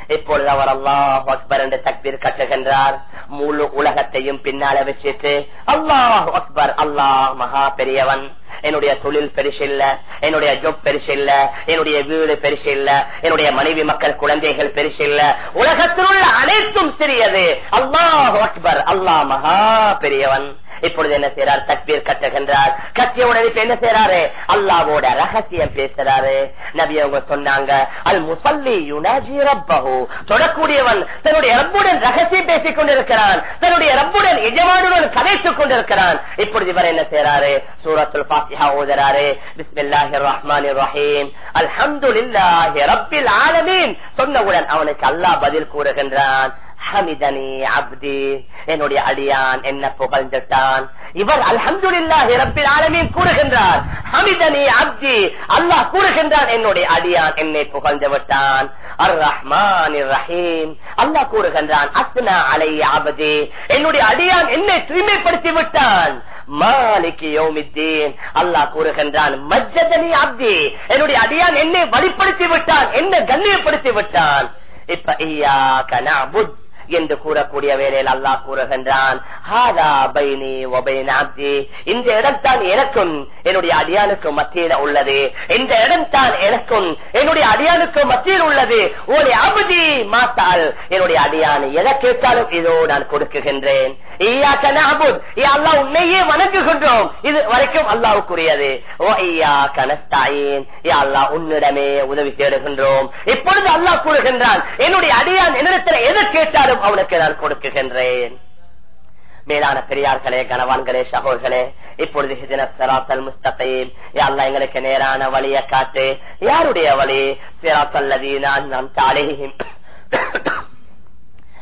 Speaker 1: இப்பொழுது அவர் அல்லாஹ் அக்பர் என்று தக்பீர் கட்டுகின்றார் முழு உலகத்தையும் பின்னால வச்சுட்டு அல்லாஹ் அக்பர் அல்லாஹ் மகா பெரியவன். என்னுடைய தொழில் பெருசு இல்ல என்னுடைய ஜொப் பெருசு இல்ல என்னுடைய வீடு பெருசு இல்ல என்னுடைய மனைவி மக்கள் குழந்தைகள் பெருசு இல்ல. உலகத்தில் உள்ள அனைத்தும் சிறியது. அல்லாஹ் அக்பர் அல்லாஹ் மகா பெரியவன். இப்பொழுது என்ன செய்யறார் தக்பீர் கட்டுகின்றார் கட்டிய உடனே என்ன செய்யறாரு அல்லாவோட ரகசியம் பேசுறாரு நபி அவங்க சொன்னாங்க அல் முசல்லி யுனாஜி ரப்பஹு. தொடக்கூடியவன் தன்னுடைய ரப்புடன் ரகசியம் பேசிக் கொண்டிருக்கிறான். தன்னுடைய ரப்புடன் எஜமானுடன் கதைத்துக் கொண்டிருக்கிறான். இப்பொழுது இவர் என்ன செய்யறாரு சூரத்துல் பாத்தியா ஓதுறாரு பிஸ்மில்லாஹி ரஹ்மான் ரஹீம். அல்ஹம்துலில்லாஹி ரப்பில் ஆலமீன். சொன்னவுடன் அவனுக்கு அல்லாஹ் பதில் கூறுகின்றான். ஹமிதனி அப்தி. என்னுடைய அடியான் என்ன புகழ்ந்துட்டான்? இவர் அல்ஹம்துலில்லாஹி ரப்பில் ஆலமீன் கூறுகின்றார். ஹமிதனி அப்தி. அல்லாஹ் கூறுகின்றான் என்னுடைய அடியான் என்னை புகழ்ந்து விட்டான். அர் ரஹ்மான் ரஹீம். அல்லாஹ் கூறுகின்றான் அஸ்னா அலை அபதி. என்னுடைய அடியான் என்னை தூய்மைப்படுத்தி விட்டான். மாலிக்கு யோமித்தீன். அல்லாஹ் கூறுகின்றான் மஜ்ஜதனி அப்தி. என்னுடைய அடியான் என்னை வழிப்படுத்தி விட்டான் என்னை கண்ணியப்படுத்தி விட்டான். இப்ப ஐயா கனாபுத் என்று கூறக்கூடிய வேலையில் அல்லாஹ் கூறுகின்றான் இந்த இடம் தான் எனக்கும் என்னுடைய அடியானுக்கும் மத்தியில் உள்ளது. இந்த இடம் தான் எனக்கும் என்னுடைய அடியானுக்கும் மத்தியில் உள்ளது. ஒரு அபதி மாத்தால் என்னுடைய அடியான் எதை கேட்டாலும் இதோ நான் கொடுக்குகின்றேன். உன்னையே வணங்குகின்றோம். இது வரைக்கும் அல்லாவுக்குரியது உன்னிடமே உதவி தேடுகின்றோம். இப்பொழுது அல்லாஹ் கூறுகின்றான் என்னுடைய அடியான் என்னிடத்தில் எதை கேட்டாலும் அவனுக்கு நான் கொடுக்குகின்றேன் மேலான பெரியார்களே கனவான்களே சகோர்களே இப்பொழுது சிராத்தல் முஸ்தகையும் யாழ்லா எங்களுக்கு நேரான வழியை காட்டு. யாருடைய வழி? சிராத்தல்லதி நான் நாம்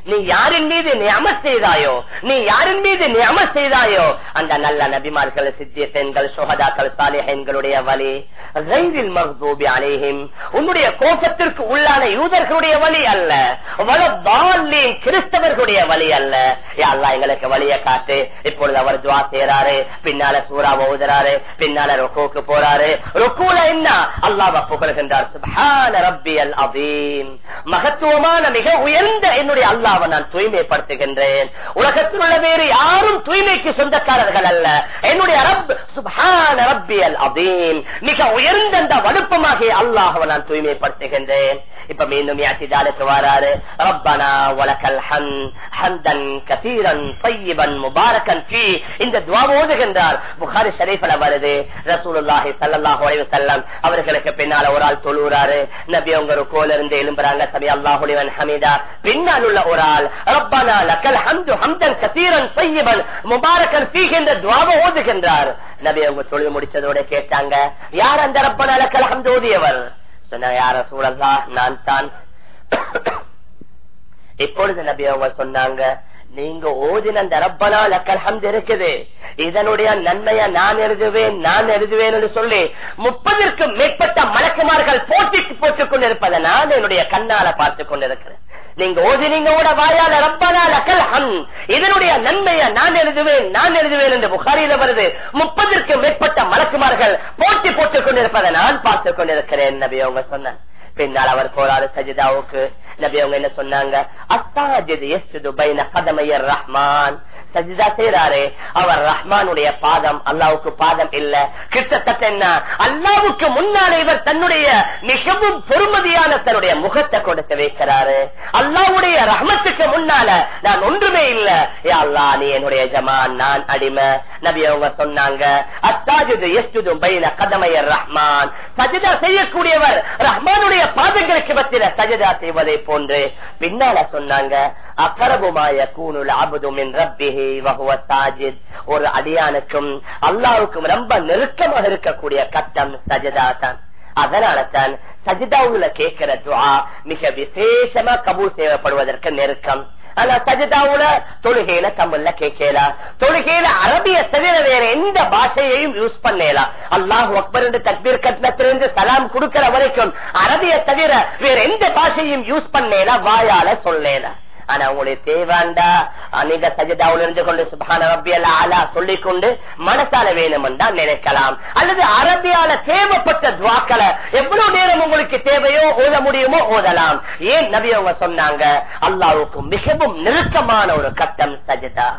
Speaker 1: நீ யாரின் மீது நியம செய்தாயோ? நீ யாரின் மீது நியம செய்தாயோ? அந்த நல்ல நபிமார்கள் சித்தியத்தென்கள் சுகதாக்கள் சாலிஹன்களுடைய வழி ரயிலில் மஹூபி அலேஹிம் உன்னுடைய கோபத்திற்கு உள்ளான யூதர்களுடைய வழி அல்ல. வளபாலின் கிறிஸ்தவர்களுடைய வழி அல்ல. யாழ்லா எங்களுக்கு வழியை காட்டு. இப்பொழுது அவர் துவா செய்யறாரு பின்னால சூறா ஓதுறாரு. பின்னால ரொக்கோக்கு போறாரு. ரொக்கூல என்ன? அல்லாவ புகழ்கின்றார். சுபான ரப்பியல் அபீம் மகத்துவமான மிக உயர்ந்த என்னுடைய அல்லா அல்லாவை நான் தூய்மைப்படுத்துகின்றேன். உலகத்தில் உள்ள வேறு யாரும் தூய்மைக்கு சொந்தக்காரர்கள் அல்ல. என்னுடைய ரப் சுபான ரப்பியல் அதீம் மிக உயர்ந்த அந்த வடுப்பமாக அல்லாஹவை நான் தூய்மைப்படுத்துகின்றேன். இப்ப மீண்டும் யாத்திதாலுக்கு வராரு. ரப்பனா உலகல் ஹன் ஹந்தன் கசீரன் பையபன் முபாரகன் ஃபீ. இந்த துவா ஓதுகின்றார். புகாரி ஷரீஃபில் வருது. ரசூலுல்லாஹி சல்லாஹ் அலைஹி வஸல்லம் அவர்களுக்கு பின்னால ஒரு ஆள் தொழுறாரு நபி அவங்க கோல இருந்து எழும்புறாங்க. சபி அல்லாஹு லிமன் ஹமீதா. பின்னால் உள்ள ஒரு என்றால் ரப்பானா லக்கல் ஹம்து ஹம்தன் கசீரன் சையபன் முபாரக்கன் ஃபீ என்ற துவாவை ஓதுகின்றார். நபி அவங்க தொழில் முடிச்சதோட கேட்டாங்க யார் அந்த ரப்பனா லக்கல் ஹம்து ஓதியவர்? சொன்ன யார சூழல்லா நான் தான். இப்பொழுது நபி அவங்க சொன்னாங்க நீங்க ஓதின அந்த ரப்பனால் லக்கல் இருக்குது. இதனுடைய நன்மைய நான் எழுதுவேன் நான் எழுதுவேன் என்று சொல்லி முப்பதற்கும் மேற்பட்ட மலக்குமார்கள் போட்டிக்கு போட்டுக் கொண்டிருப்பதை நான் என்னுடைய கண்ணால பார்த்துக் கொண்டிருக்கிறேன். நீங்க ஓதினீங்க வாயால ரப்பனால லக்கல் இதனுடைய நன்மையை நான் எழுதுவேன் நான் எழுதுவேன் என்று புகாரியில வருது. முப்பதற்கும் மேற்பட்ட மலக்குமார்கள் போட்டி போட்டுக் கொண்டிருப்பதை நான் பார்த்துக் கொண்டிருக்கிறேன் நபி அவங்க சொன்ன. பின்னால் அவர் போறாரு சஜிதாவுக்கு நபி அவங்க என்ன சொன்னாங்க? அஸ்தாஜித் எஸ்து பைன கதமையர் ரஹ்மான். சஜிதா செய்யறாரு அவர் ரஹ்மானுடைய பாதம் அல்லாவுக்கு பாதம் இல்ல. கிட்டத்தட்ட என்ன? அல்லாவுக்கு முன்னாலே இவர் தன்னுடைய மிகவும் பொறுமதியான தன்னுடைய முகத்தை கொடுத்து வைக்கிறாரு. அல்லாவுடைய ரஹ்மத்துக்கு முன்னால நான் ஒன்றுமே இல்ல. அல்லா நீ என்னுடைய ஜமான் நான் அடிமை. நபி அவங்க சொன்னாங்க அத்தாஜுது எஸ்துது பைன கதமையர் ரஹ்மான். சஜிதா செய்யக்கூடியவர் ரஹ்மானுடைய பாதங்களுக்கு பத்தில சஜதா செய்வதை போன்று பின்னால சொன்னாங்க அக்கரபுமாய கூணுல் அபுதும் சாஜித். ஒரு அடியானுக்கும் அல்லாவுக்கும் ரொம்ப நெருக்கமாக இருக்கக்கூடிய கட்டம் சஜதா தான். அதனால தான் சஜிதாவுல கேட்கிற துவா மிக விசேஷமா கபூல் செய்யப்படுவதற்கு நெருக்கம். ஆனா சஜிதாவுல தொழுகையில தமிழ்ல கேட்கலாம் தொழுகையில அரபிய தவிர வேற எந்த பாஷையையும் யூஸ் பண்ணலாம் அல்லாஹ் அக்பர் என்று தக்பீர் கட்டணத்திலிருந்து சலாம் கொடுக்கிற வரைக்கும் அரபிய தவிர வேற எந்த பாஷையும் யூஸ் பண்ணலாம் வாயால சொல்லலாம் ஆனா உங்களுக்கு தேவாண்டா அநேக சஜிதாவில் இருந்து கொண்டு சுபான ரப்பியல்ல அலா சொல்லிக் கொண்டு மனசால வேணும் தான் நினைக்கலாம். அல்லது அரபியால தேவைப்பட்ட துவாக்களை எவ்வளவு நேரம் உங்களுக்கு தேவையோ ஓத முடியுமோ ஓதலாம். ஏன் நபி அவங்க சொன்னாங்க? அல்லாவுக்கு மிகவும் நெருக்கமான ஒரு கட்டம் சஜிதா.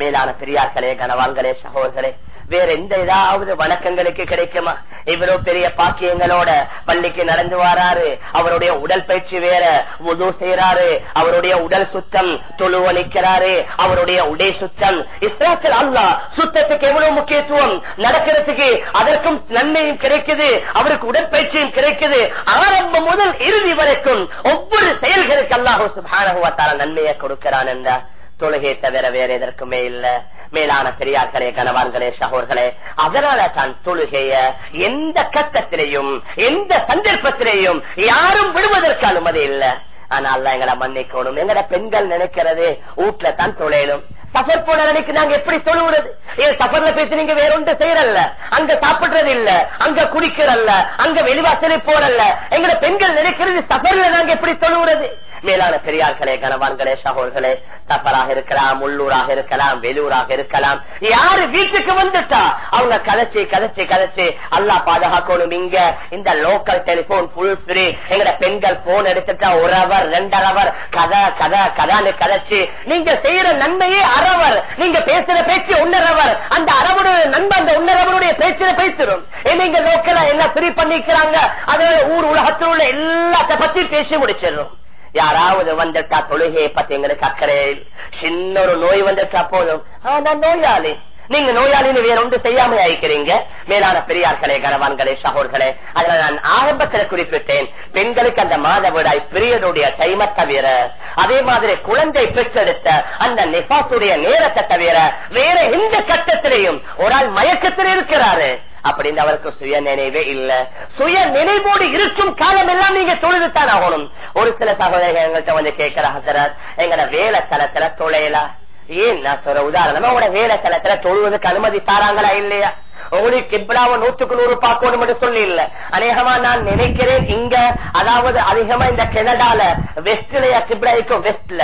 Speaker 1: மேலான பெரியார்களே கனவான்களே சகோதரே வேற எந்த ஏதாவது வணக்கங்களுக்கு கிடைக்குமா? இவ்வளவு பெரிய பாக்கியங்களோட பள்ளிக்கு நடந்து வராரு. அவருடைய உடல் பயிற்சி வேற உது செய்யறாரு அவருடைய உடல் சுத்தம் தொழுவளிக்கிறாரு. அவருடைய உடை சுத்தம். இஸ்லாத்தில் அல்லா சுத்தத்துக்கு எவ்வளவு முக்கியத்துவம்? நடக்கிறதுக்கு அதற்கும் நன்மையும் கிடைக்குது. அவருக்கு உடற்பயிற்சியும் கிடைக்குது. ஆரம்பம் முதல் இறுதி வரைக்கும் ஒவ்வொரு செயல்களுக்கு அல்லாஹூ சுபானகுவத்தால நன்மையை கொடுக்கிறான் என்றார். தொழுகை தவிர வேற எதற்குமே இல்ல. மேலான பெரியார்களே கணவான்களே சகோர்களே அதனால தான் தொழுகைய எந்த கட்டத்திலையும் எந்த சந்தர்ப்பத்திலையும் யாரும் விடுவதற்கு அனுமதி இல்ல. ஆனால் எங்களை மன்னிக்கணும். எங்கட பெண்கள் நினைக்கிறது வீட்டுல தான் தொழிலும். சஃபர் போன நினைக்கு நாங்க எப்படி தொழுவுறது? ஏன் சஃபர்ல பேசி நீங்க வேற ஒன்று செய்யறல்ல. அங்க சாப்பிடுறது இல்ல. அங்க குடிக்கிறல்ல. அங்க வெளிவாசலை போறல்ல. எங்கட பெண்கள் நினைக்கிறது சஃபர்ல நாங்க எப்படி தொழுவுறது? மேலான பெரியார்களே கணவான்களே சகோர்களே தப்பராக இருக்கலாம் உள்ளூராக இருக்கலாம் வெளியூராக இருக்கலாம். யாரு வீட்டுக்கு வந்துட்டா? அவங்க கதைச்சு கதைச்சு கதைச்சு அல்லா பாதுகாக்கணும். இங்க இந்த லோக்கல் டெலிபோன் புல் ஃப்ரீ எங்கட பெண்கள் போன் எடுத்துட்டா ஒரு அவர் ரெண்டரை அவர் கதை கதை கதான்னு கதைச்சு. நீங்க செய்யற நன்மையே அறவர். நீங்க பேசுற பேச்சு உன்னரவர் அந்த அரவனுடைய நண்பன் அந்த உன்னரவனுடைய பேச்சில பேசிடும் நீங்க லோக்கல எல்லாம் ஃப்ரீ பண்ணிக்கிறாங்க? அதனால ஊர் உலகத்தில் உள்ள எல்லாத்த பத்தி பேசி முடிச்சிடும் யாராவது வந்துட்டா தொழுகையை பத்தி எங்களுக்கு அக்கறையில் சின்ன ஒரு நோய் வந்துட்டா போதும். ஆனா நோயாளி. நீங்க நோயாளின்னு வேற ஒன்று செய்யாம அழைக்கிறீங்க மேலான பெரியார்களே கனவான்களே சகோர்களே அதுல நான் ஆரம்பத்தில் குறிப்பிட்டேன். பெண்களுக்கு அந்த மாதவிடாய் பிரியனுடைய டைமை தவிர அதே மாதிரி குழந்தை பெற்றெடுத்த அந்த நிபாத்துடைய நேரத்தை தவிர வேற எந்த கட்டத்திலையும் ஒரு ஆள் மயக்கத்தில் இருக்கிறாரு. அப்படின்னு அவருக்கு சுய நினைவே இல்ல. சுய நினைவோடு இருக்கும் காலம் எல்லாம் நீங்க தொழுதுத்தான் ஆகணும். ஒரு சில சகோதரர்கள் எங்கள்கிட்ட வந்து கேட்கிற ஹசரத் எங்கட வேலை தளத்துல தொழையலா. ஏன் நான் சொல்ற உதாரணமா உங்களோட வேலை தளத்துல தொழுவதற்கு அனுமதி தாராங்களா இல்லையா? உங்களுக்கு கிப்லாவை நூத்துக்கு நூறு பார்க்கணும் மட்டும் சொல்லி இல்ல. அநேகமா நான் நினைக்கிறேன் இங்க அதாவது அதிகமா இந்த கெனடால வெஸ்ட்லயா கிப்லா இருக்கும் வெஸ்ட்ல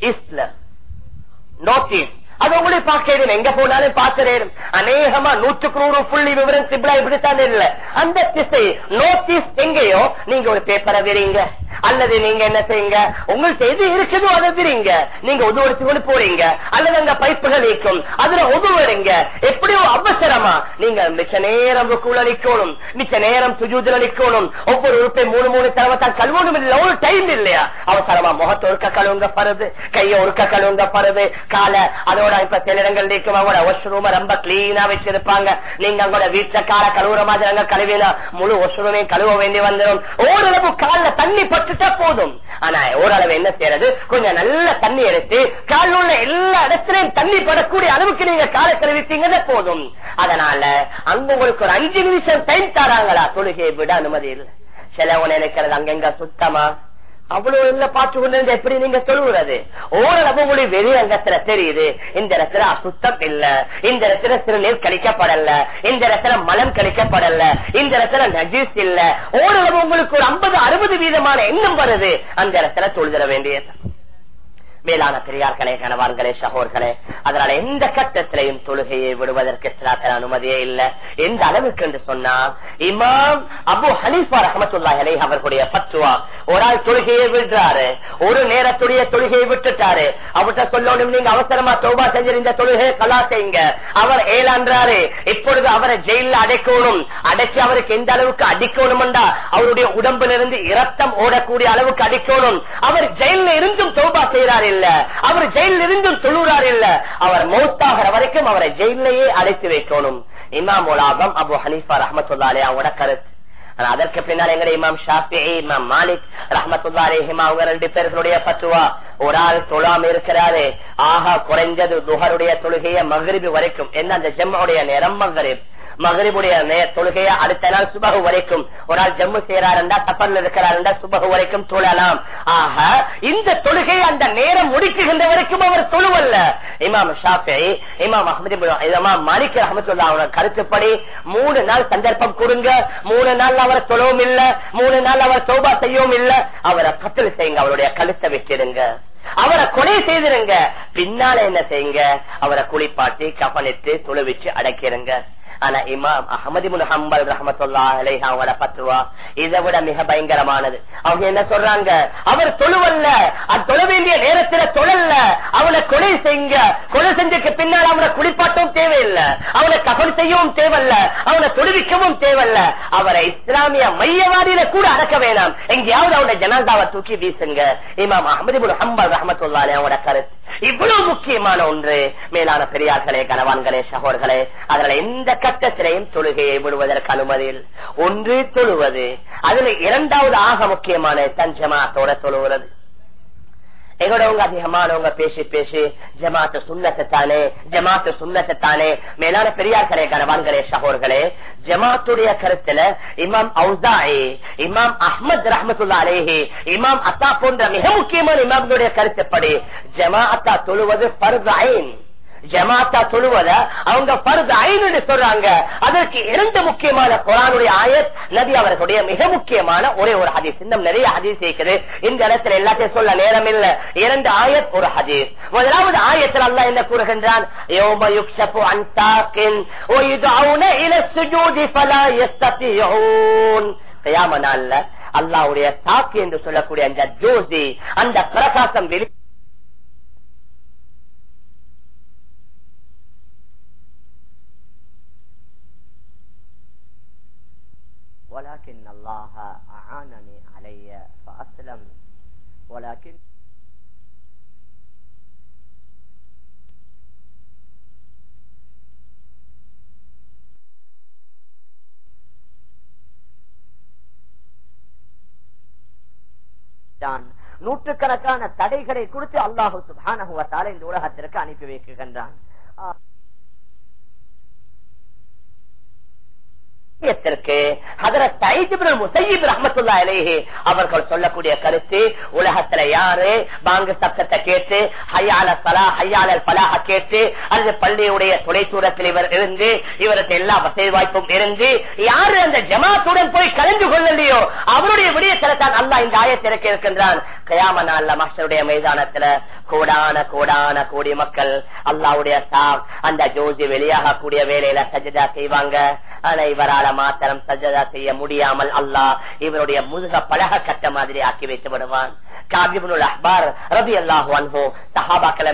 Speaker 1: ஈஸ்ட்ல நார்த் ஈஸ்ட் அது உங்களுக்கு பார்க்கிறேன் எங்க போனாலும் பார்க்கிறேன் அநேகமா நூற்றுக்கு நூறு புள்ளி விவரம் சிப்லா இப்படித்தான் இல்ல. அந்த திசை நோட்டீஸ் எங்கேயோ நீங்க ஒரு பேப்பரை விரீங்க. அல்லது நீங்க என்ன செய்யுங்க? உங்களுக்கு எது இருக்குதோ அதை விரீங்க. நீங்க உதவடிச்சு கொண்டு போறீங்க. அல்லது அங்க பைப்புகள் நீக்கும். அதுல உதவுறீங்க எப்படியோ அவசரமா நீங்க மிச்ச நேரம் கூட நிக்கணும். மிச்ச நேரம் சுஜூதுல நிக்கணும். ஒவ்வொரு உறுப்பை மூணு மூணு தடவைத்தான் கழுவணும். இல்ல ஒரு டைம் இல்லையா? அவசரமா முகத்தை ஒருக்க கழுவுங்க பருது. கையை ஒருக்க கழுவுங்க பருது. காலை அதை அதோட இப்ப சில இடங்கள் நிற்கும் அவங்களோட வாஷ்ரூம ரொம்ப கிளீனா வச்சிருப்பாங்க. நீங்க அவங்களோட வீட்டுல காலை கழுவுற மாதிரி அங்க கழுவினா முழு வாஷ்ரூமையும் கழுவ வேண்டி வந்துடும். ஓரளவு கால்ல தண்ணி பட்டுட்டா போதும். ஆனா ஓரளவு என்ன செய்யறது? கொஞ்சம் நல்ல தண்ணி எடுத்து கால் உள்ள எல்லா இடத்துலயும் தண்ணி படக்கூடிய அளவுக்கு நீங்க காலை கழுவிட்டீங்கன்னா போதும். அதனால அங்க உங்களுக்கு ஒரு அஞ்சு நிமிஷம் டைம் தராங்களா? தொழுகையை விட அனுமதி இல்லை. சிலவங்க நினைக்கிறது அங்கெங்க சுத்தமா அவ்வளவு என்ன பார்த்து கொண்டு எப்படி நீங்க சொல்லுறது ஓரளவு உங்களுக்கு வெளி அங்கத்துல தெரியுது. இந்த இடத்துல அசுத்தம் இல்ல. இந்த இடத்துல சிறுநீர் கழிக்கப்படல. இந்த இடத்துல மலம் கழிக்கப்படல. இந்த இடத்துல நஜீஸ் இல்ல. ஓரளவு உங்களுக்கு ஒரு ஐம்பது அறுபது வீதமான எண்ணம் வருது. அந்த இடத்துல தொழுதர வேண்டியது மேலான பெரியார்களே கணவான்களே சகோர்களே அதனால எந்த கட்டத்திலையும் தொழுகையை விடுவதற்கு இஸ்லாத்தில் அனுமதியே இல்லை. எந்த அளவுக்கு என்று சொன்னா இமாம் அபு ஹனீஃபா ரஹமத்துல்லாஹலை அவர்களுடைய பத்துவா ஒரு ஆள் தொழுகையை விடுறாரு ஒரு நேரத்துடைய தொழுகையை விட்டுட்டாரு. அவர்கிட்ட சொல்லணும் நீங்க அவசரமா தோபா செஞ்சிருந்த தொழுகை தொழுகையை கலா செய்யுங்க. அவர் ஏலான்றாரு இப்பொழுது அவரை ஜெயில அடைக்கணும். அடைச்சு அவருக்கு எந்த அளவுக்கு அடிக்கணும் அவருடைய உடம்பிலிருந்து இரத்தம் ஓடக்கூடிய அளவுக்கு அடிக்கணும். அவர் ஜெயில இருந்தும் தோபா செய்யறாரு இல்ல. அவர் ஜெயிலில் இருந்தும் தொழுறாரு இல்ல. அவர் மௌத்தாகிற வரைக்கும் அவரை ஜெயிலையே அடைத்து வைக்கணும். இமாம் உலாபம் அபு ஹனீஃபா ரஹமத்துல்லாலே அவங்களோட கருத்து. ஆனா அதற்கு பின்னால் எங்க இமாம் ஷாஃபி இமாம் மாலிக் ரஹமத்துல்லா அலேஹிமா அவங்க ரெண்டு பேர்களுடைய பத்துவா? ஒரு ஆள் தொழாம இருக்கிறாரு. ஆஹா குறைஞ்சது துஹருடைய தொழுகைய மகரிபு வரைக்கும். என்ன அந்த ஜெம்முடைய நேரம் மகரிப் மகரிபுடைய தொழுகைய அடுத்த நாள் சுபகு வரைக்கும். ஒரு நாள் ஜம்மு செய்யறாருந்தா தப்பன் இருக்கிறாருந்தா சுபகு வரைக்கும் தொழலாம். ஆக இந்த தொழுகை அந்த நேரம் முடிக்குகின்ற வரைக்கும் அவர் தொழுவல்ல. இமாம் ஷாஃபி இமாம் அஹமது இமாம் மாலிக் அஹமதுல்லா அவரோட கருத்துப்படி மூணு நாள் சந்தர்ப்பம் கொடுங்க. மூணு நாள் அவர் தொழவும் இல்ல. மூணு நாள் அவர் தோபா செய்யவும் இல்ல. அவரை கத்தல் செய்யுங்க அவருடைய கழுத்தை வச்சிருங்க அவரை கொலை செய்திருங்க. பின்னால என்ன செய்யுங்க? அவரை குளிப்பாட்டி கவனித்து துளுவிச்சு அடக்கிருங்க ஆனா இமாம் அஹமது ஹம்பல் ரஹமத்துல்லா அவங்களோட பத்துவா இதை விட மிக பயங்கரமானது அவங்க என்ன சொல்றாங்க அவர் தொழுவல்ல அது தொழ வேண்டிய நேரத்துல தொழல்ல அவனை கொலை செய்யுங்க கொலை செஞ்சதுக்கு பின்னால் அவனை குளிப்பாட்டவும் தேவையில்லை அவனை கபல் செய்யவும் தேவையில்ல அவனை தொழுவிக்கவும் தேவையில்ல அவரை இஸ்லாமிய மையவாதியில கூட அடக்க வேணாம் எங்கேயாவது அவனை ஜனாதாவை தூக்கி வீசுங்க இமாம் முன் ஹம்பல் ரஹமத்துல்லா அவனோட கருத்து இவ்வளவு முக்கியமான ஒன்று மேலான பெரியார்களே கனவான்களே சகோர்களே அதனால எந்த கட்டத்திலையும் தொழுகையை விடுவதற்கு அனுமதியில் ஒன்று தொழுவது. அதுல இரண்டாவது ஆக முக்கியமான தஞ்சமாத்தோட தொழுவது எங்களோட அதிகமானவங்க பேசி பேசி ஜமாத்து சுண்ணத்தை தானே ஜமாத்து சுண்ணத்தை தானே மேலான பெரியார்களே கனவான்களே சகோர்களே ஜமாத்துடைய கருத்துல இமாம் அவுசாயி இமாம் அஹமத் ரஹமத்துல்லா அலேஹி இமாம் அத்தா போன்ற மிக முக்கியமான இமாம்களுடைய கருத்துப்படி ஜமாத்தா தொழுவது பர்தாயின் ஜமாத்தா தொழுவத அவங்க பருது ஐந்து சொல்றாங்க. அதற்கு இரண்டு முக்கியமான குரானுடைய ஆயத் நபி அவர்களுடைய மிக முக்கியமான ஒரே ஒரு ஹதீஸ். இந்த நிறைய ஹதீஸ் இருக்குது. இந்த இடத்துல எல்லாத்தையும் சொல்ல நேரம் இல்ல. இரண்டு ஆயத் ஒரு ஹதீஸ். முதலாவது ஆயத்தில் அல்ல என்ன கூறுகின்றான்? அல்லாவுடைய தாக்கு என்று சொல்லக்கூடிய அந்த ஜோதி அந்த பிரகாசம் வெளி ولكن الله أعانني علي فأسلم ولكن தான் நூற்றுக்கணக்கான தடைகளை கொடுத்து அல்லாஹு சுபானகுவத்தால இந்த உலகத்திற்கு அனுப்பி வைக்கின்றான் அவர்கள் சொல்லக்கூடிய கருத்து உலகத்துல யாரு பாங்கு சப்தத்தை கேட்டு ஹையால சலா ஹையாளர் பலாக கேட்டு அல்லது பள்ளியுடைய தொலைதூரத்தில் இவர் இருந்து இவருக்கு எல்லா வசதி வாய்ப்பும் இருந்து யாரு அந்த ஜமாத்துடன் போய் கலந்து கொள்ளலையோ அவருடைய விடயத்தில் தான் அல்லா இந்த ஆயத்திற்கு இருக்கின்றான். கயாம நாள்ல மஷருடைய மைதானத்துல கோடான கோடான கோடி மக்கள் அல்லாவுடைய சாப் அந்த ஜோதி வெளியாக கூடிய வேலையில சஜிதா செய்வாங்க. ஆனா இவரால் மாத்திரம் சஜதா செய்ய முடியாமல் அல்லாஹ் இவருடைய முதுக பழக கட்ட மாதிரி ஆக்கி வைத்து விடுவான்.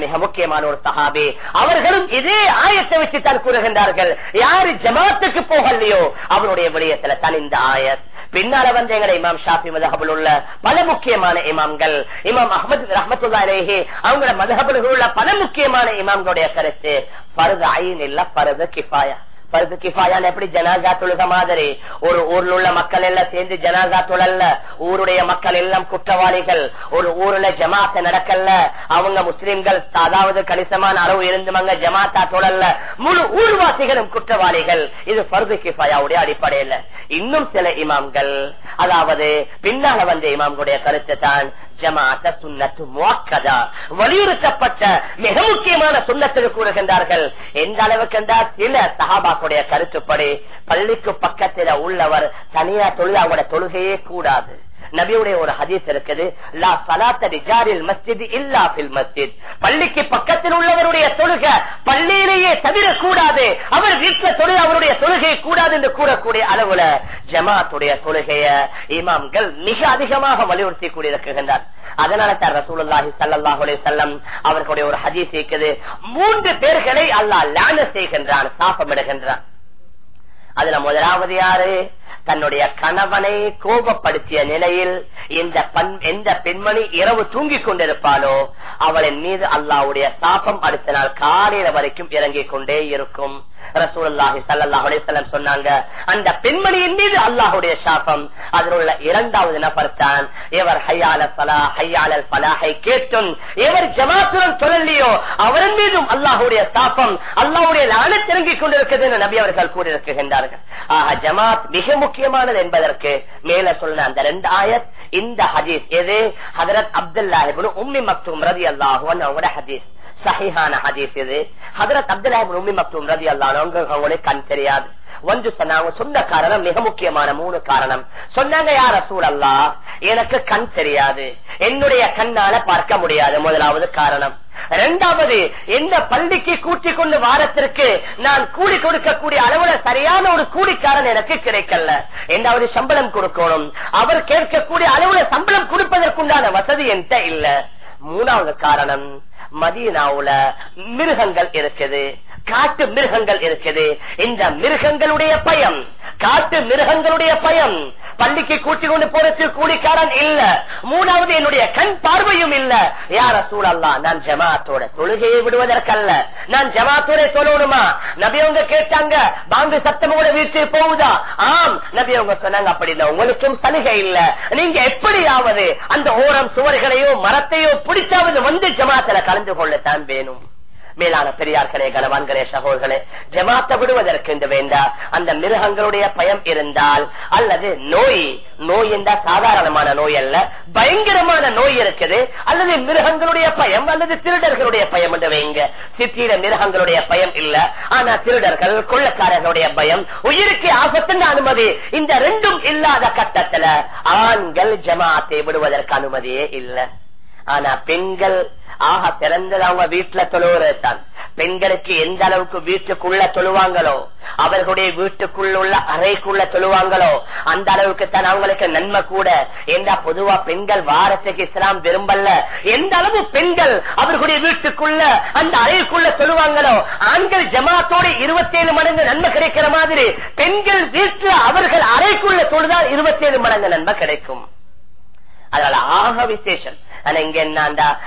Speaker 1: மிக முக்கியமான ஒரு சஹாபி. அவர்களும் இதே ஆயத்தை வச்சு தான் கூறுகின்றார்கள். யாரு ஜமாத்துக்கு போகலையோ அவருடைய விடயத்துல தனிந்த ஆயத். பின்னால வந்து எங்களை இமாம் ஷாஃபி மதஹபில் உள்ள பல முக்கியமான இமாம்கள். இமாம் அஹமது ரஹமத்துல்லாஹி அவங்களோட மதஹபில் உள்ள பல முக்கியமான இமாம்களுடைய கருத்து பருது ஐன் இல்ல பருது கிஃபாயா. பருத்து கிஃபாயான் எப்படி ஜனாசா தொழுக மாதிரி? ஒரு ஊர்ல உள்ள மக்கள் எல்லாம் சேர்ந்து ஜனாசா தொழல்ல. ஊருடைய மக்கள் எல்லாம் குற்றவாளிகள். ஒரு ஊர்ல ஜமாத்த நடக்கல அவங்க முஸ்லிம்கள் அதாவது கணிசமான அளவு இருந்தவங்க ஜமாத்தா தொழல்ல. முழு ஊர்வாசிகளும் குற்றவாளிகள். இது பருது கிஃபாயாவுடைய அடிப்படையில். இன்னும் சில இமாம்கள். அதாவது பின்னால வந்த இமாம்களுடைய கருத்து தான் ஜமாத்த சுண்ணத்து முவாக்கதா. வலியுறுத்தப்பட்ட மிக முக்கியமான சுண்ணத்தில் கூறுகின்றார்கள். எந்த அளவுக்கு என்றால் சில சஹாபாக்குடைய கருத்துப்படி பள்ளிக்கு பக்கத்தில் உள்ளவர் தனியா தொழுது அவங்களோட தொழுகையே கூடாது. நபியுடைய ஒரு ஹதீஸ் இருக்குது லா சலாத்த ரிஜாரில் மஸ்ஜித் இல்லா பில் மஸ்ஜித். பள்ளிக்கு பக்கத்தில் உள்ளவருடைய தொழுக பள்ளியிலேயே தவிர கூடாது அவர் வீட்டில் தொழுக அவருடைய தொழுகை கூடாது என்று கூறக்கூடிய அளவுல ஜமாத்துடைய தொழுகைய இமாம்கள் மிக அதிகமாக வலியுறுத்தி கூடியிருக்கின்றார் அதனால தான் ரசூலுல்லாஹி சல்லாஹுலே செல்லம் அவர்களுடைய ஒரு ஹதீஸ் இருக்குது மூன்று பேர்களை அல்லாஹ் லான செய்கின்றான் சாப்பமிடுகின்றான் அதுல முதலாவது யாரு? தன்னுடைய கணவனை கோபப்படுத்திய நிலையில் இந்த எந்த பெண்மணி இரவு தூங்கிக் கொண்டிருப்பாளோ அவளின் மீது அல்லாவுடைய சாபம் அடுத்த நாள் காலையில வரைக்கும் இறங்கிக் கொண்டே இருக்கும். ரசூலுல்லாஹி ஸல்லல்லாஹு அலைஹி சொன்னாங்க. அந்த பெண்மணியின் மீது அல்லாஹுடைய சாபம். அதில் உள்ள இரண்டாவது நபர் தான் இவர் ஹையால ஸலா ஹையாலல் ஃபலாஹை கேட்டும். எவர் ஜமாத்துடன் சொல்லலையோ அவரின் மீதும் அல்லாஹுடைய சாபம் அல்லாஹுடைய லானத் திரும்பிக் கொண்டிருக்கிறது என்று நபி அவர்கள் கூறியிருக்கின்றார்கள். ஆக ஜமாத் மிக முக்கியமானது என்பதற்கு மேல சொன்ன அந்த ரெண்டு ஆயத் இந்த ஹதீஸ் எது? ஹதரத் அப்துல்லா உம்மி மக்தும் ரதி அல்லாஹு அவங்களோட ஹதீஸ். சஹிஹான ஹதீஸ் இது. ஹதரத் அப்துல்லா உம்மி மக்தூம் ரதி அல்லாஹ் அவங்களுக்கு கண் தெரியாது. ஒன்று சொன்னாங்க சொன்ன காரணம் மிக முக்கியமான மூணு காரணம். சொன்னாங்க யார் யார அல்லா எனக்கு கண் தெரியாது. என்னுடைய கண்ணால பார்க்க முடியாது. முதலாவது காரணம். இரண்டாவது எந்த பள்ளிக்கு கூட்டிக் கொண்டு வாரத்திற்கு நான் கூலி கொடுக்கக்கூடிய அளவுல சரியான ஒரு கூலிக்காரன் எனக்கு கிடைக்கல. இரண்டாவது சம்பளம் கொடுக்கணும். அவர் கேட்கக்கூடிய அளவுல சம்பளம் கொடுப்பதற்குண்டான வசதி என்கிட்ட இல்ல. மூணாவது காரணம் மதீனாவுல மிருகங்கள் இருக்குது. காட்டு மிருகங்கள் இருக்குது. இந்த மிருகங்களுடைய பயம் காட்டு மிருகங்களுடைய பயம். பள்ளிக்கு கூட்டி கொண்டு போறது கூலிக்காரன் இல்ல. மூணாவது என்னுடைய கண் பார்வையும் இல்ல. யார சூழல்லா நான் ஜமாத்தோட தொழுகையை விடுவதற்கல்ல. நான் ஜமாத்தோட தொழணுமா? நபியவங்க கேட்டாங்க பாங்கு சத்தம் கூட வீட்டு போகுதா? ஆம். நபியவங்க சொன்னாங்க அப்படின்னா உங்களுக்கும் சலுகை இல்ல. நீங்க எப்படியாவது அந்த ஓரம் சுவர்களையோ மரத்தையோ பிடிச்சாவது வந்து ஜமாத்துல கலந்து கொள்ளத்தான் வேணும். மேலான பெரியார்களே கனவான்களே சகோதர்களே ஜமாத்த விடுவதற்கு என்று வேண்டா அந்த மிருகங்களுடைய பயம் இருந்தால் அல்லது நோய் நோய் என்றா சாதாரணமான நோய் அல்ல பயங்கரமான நோய் இருக்குது அல்லது மிருகங்களுடைய பயம் அல்லது திருடர்களுடைய பயம் என்று வைங்க சித்திர மிருகங்களுடைய பயம் இல்ல ஆனா திருடர்கள் கொள்ளக்காரர்களுடைய பயம் உயிருக்கு ஆபத்துன்னு அனுமதி. இந்த ரெண்டும் இல்லாத கட்டத்துல ஆண்கள் ஜமாத்தை விடுவதற்கு அனுமதியே இல்லை. ஆனா பெண்கள் ஆக பிறந்தது அவங்க வீட்டுல தொழுவுறதுதான். பெண்களுக்கு எந்த அளவுக்கு வீட்டுக்குள்ள தொழுவாங்களோ அவர்களுடைய வீட்டுக்குள்ள உள்ள அறைக்குள்ள தொழுவாங்களோ அந்த அளவுக்கு தான் அவங்களுக்கு நன்மை கூட. என்றா பொதுவா பெண்கள் வாரத்துக்கு இஸ்லாம் விரும்பல? எந்த அளவு பெண்கள் அவர்களுடைய வீட்டுக்குள்ள அந்த அறைக்குள்ள தொழுவாங்களோ ஆண்கள் ஜமாத்தோட இருபத்தேழு மடங்கு நன்மை கிடைக்கிற மாதிரி பெண்கள் வீட்டுல அவர்கள் அறைக்குள்ள தொழுதால் இருபத்தேழு மடங்கு நன்மை கிடைக்கும். அதனால ஆக விசேஷம். ஆனா இங்க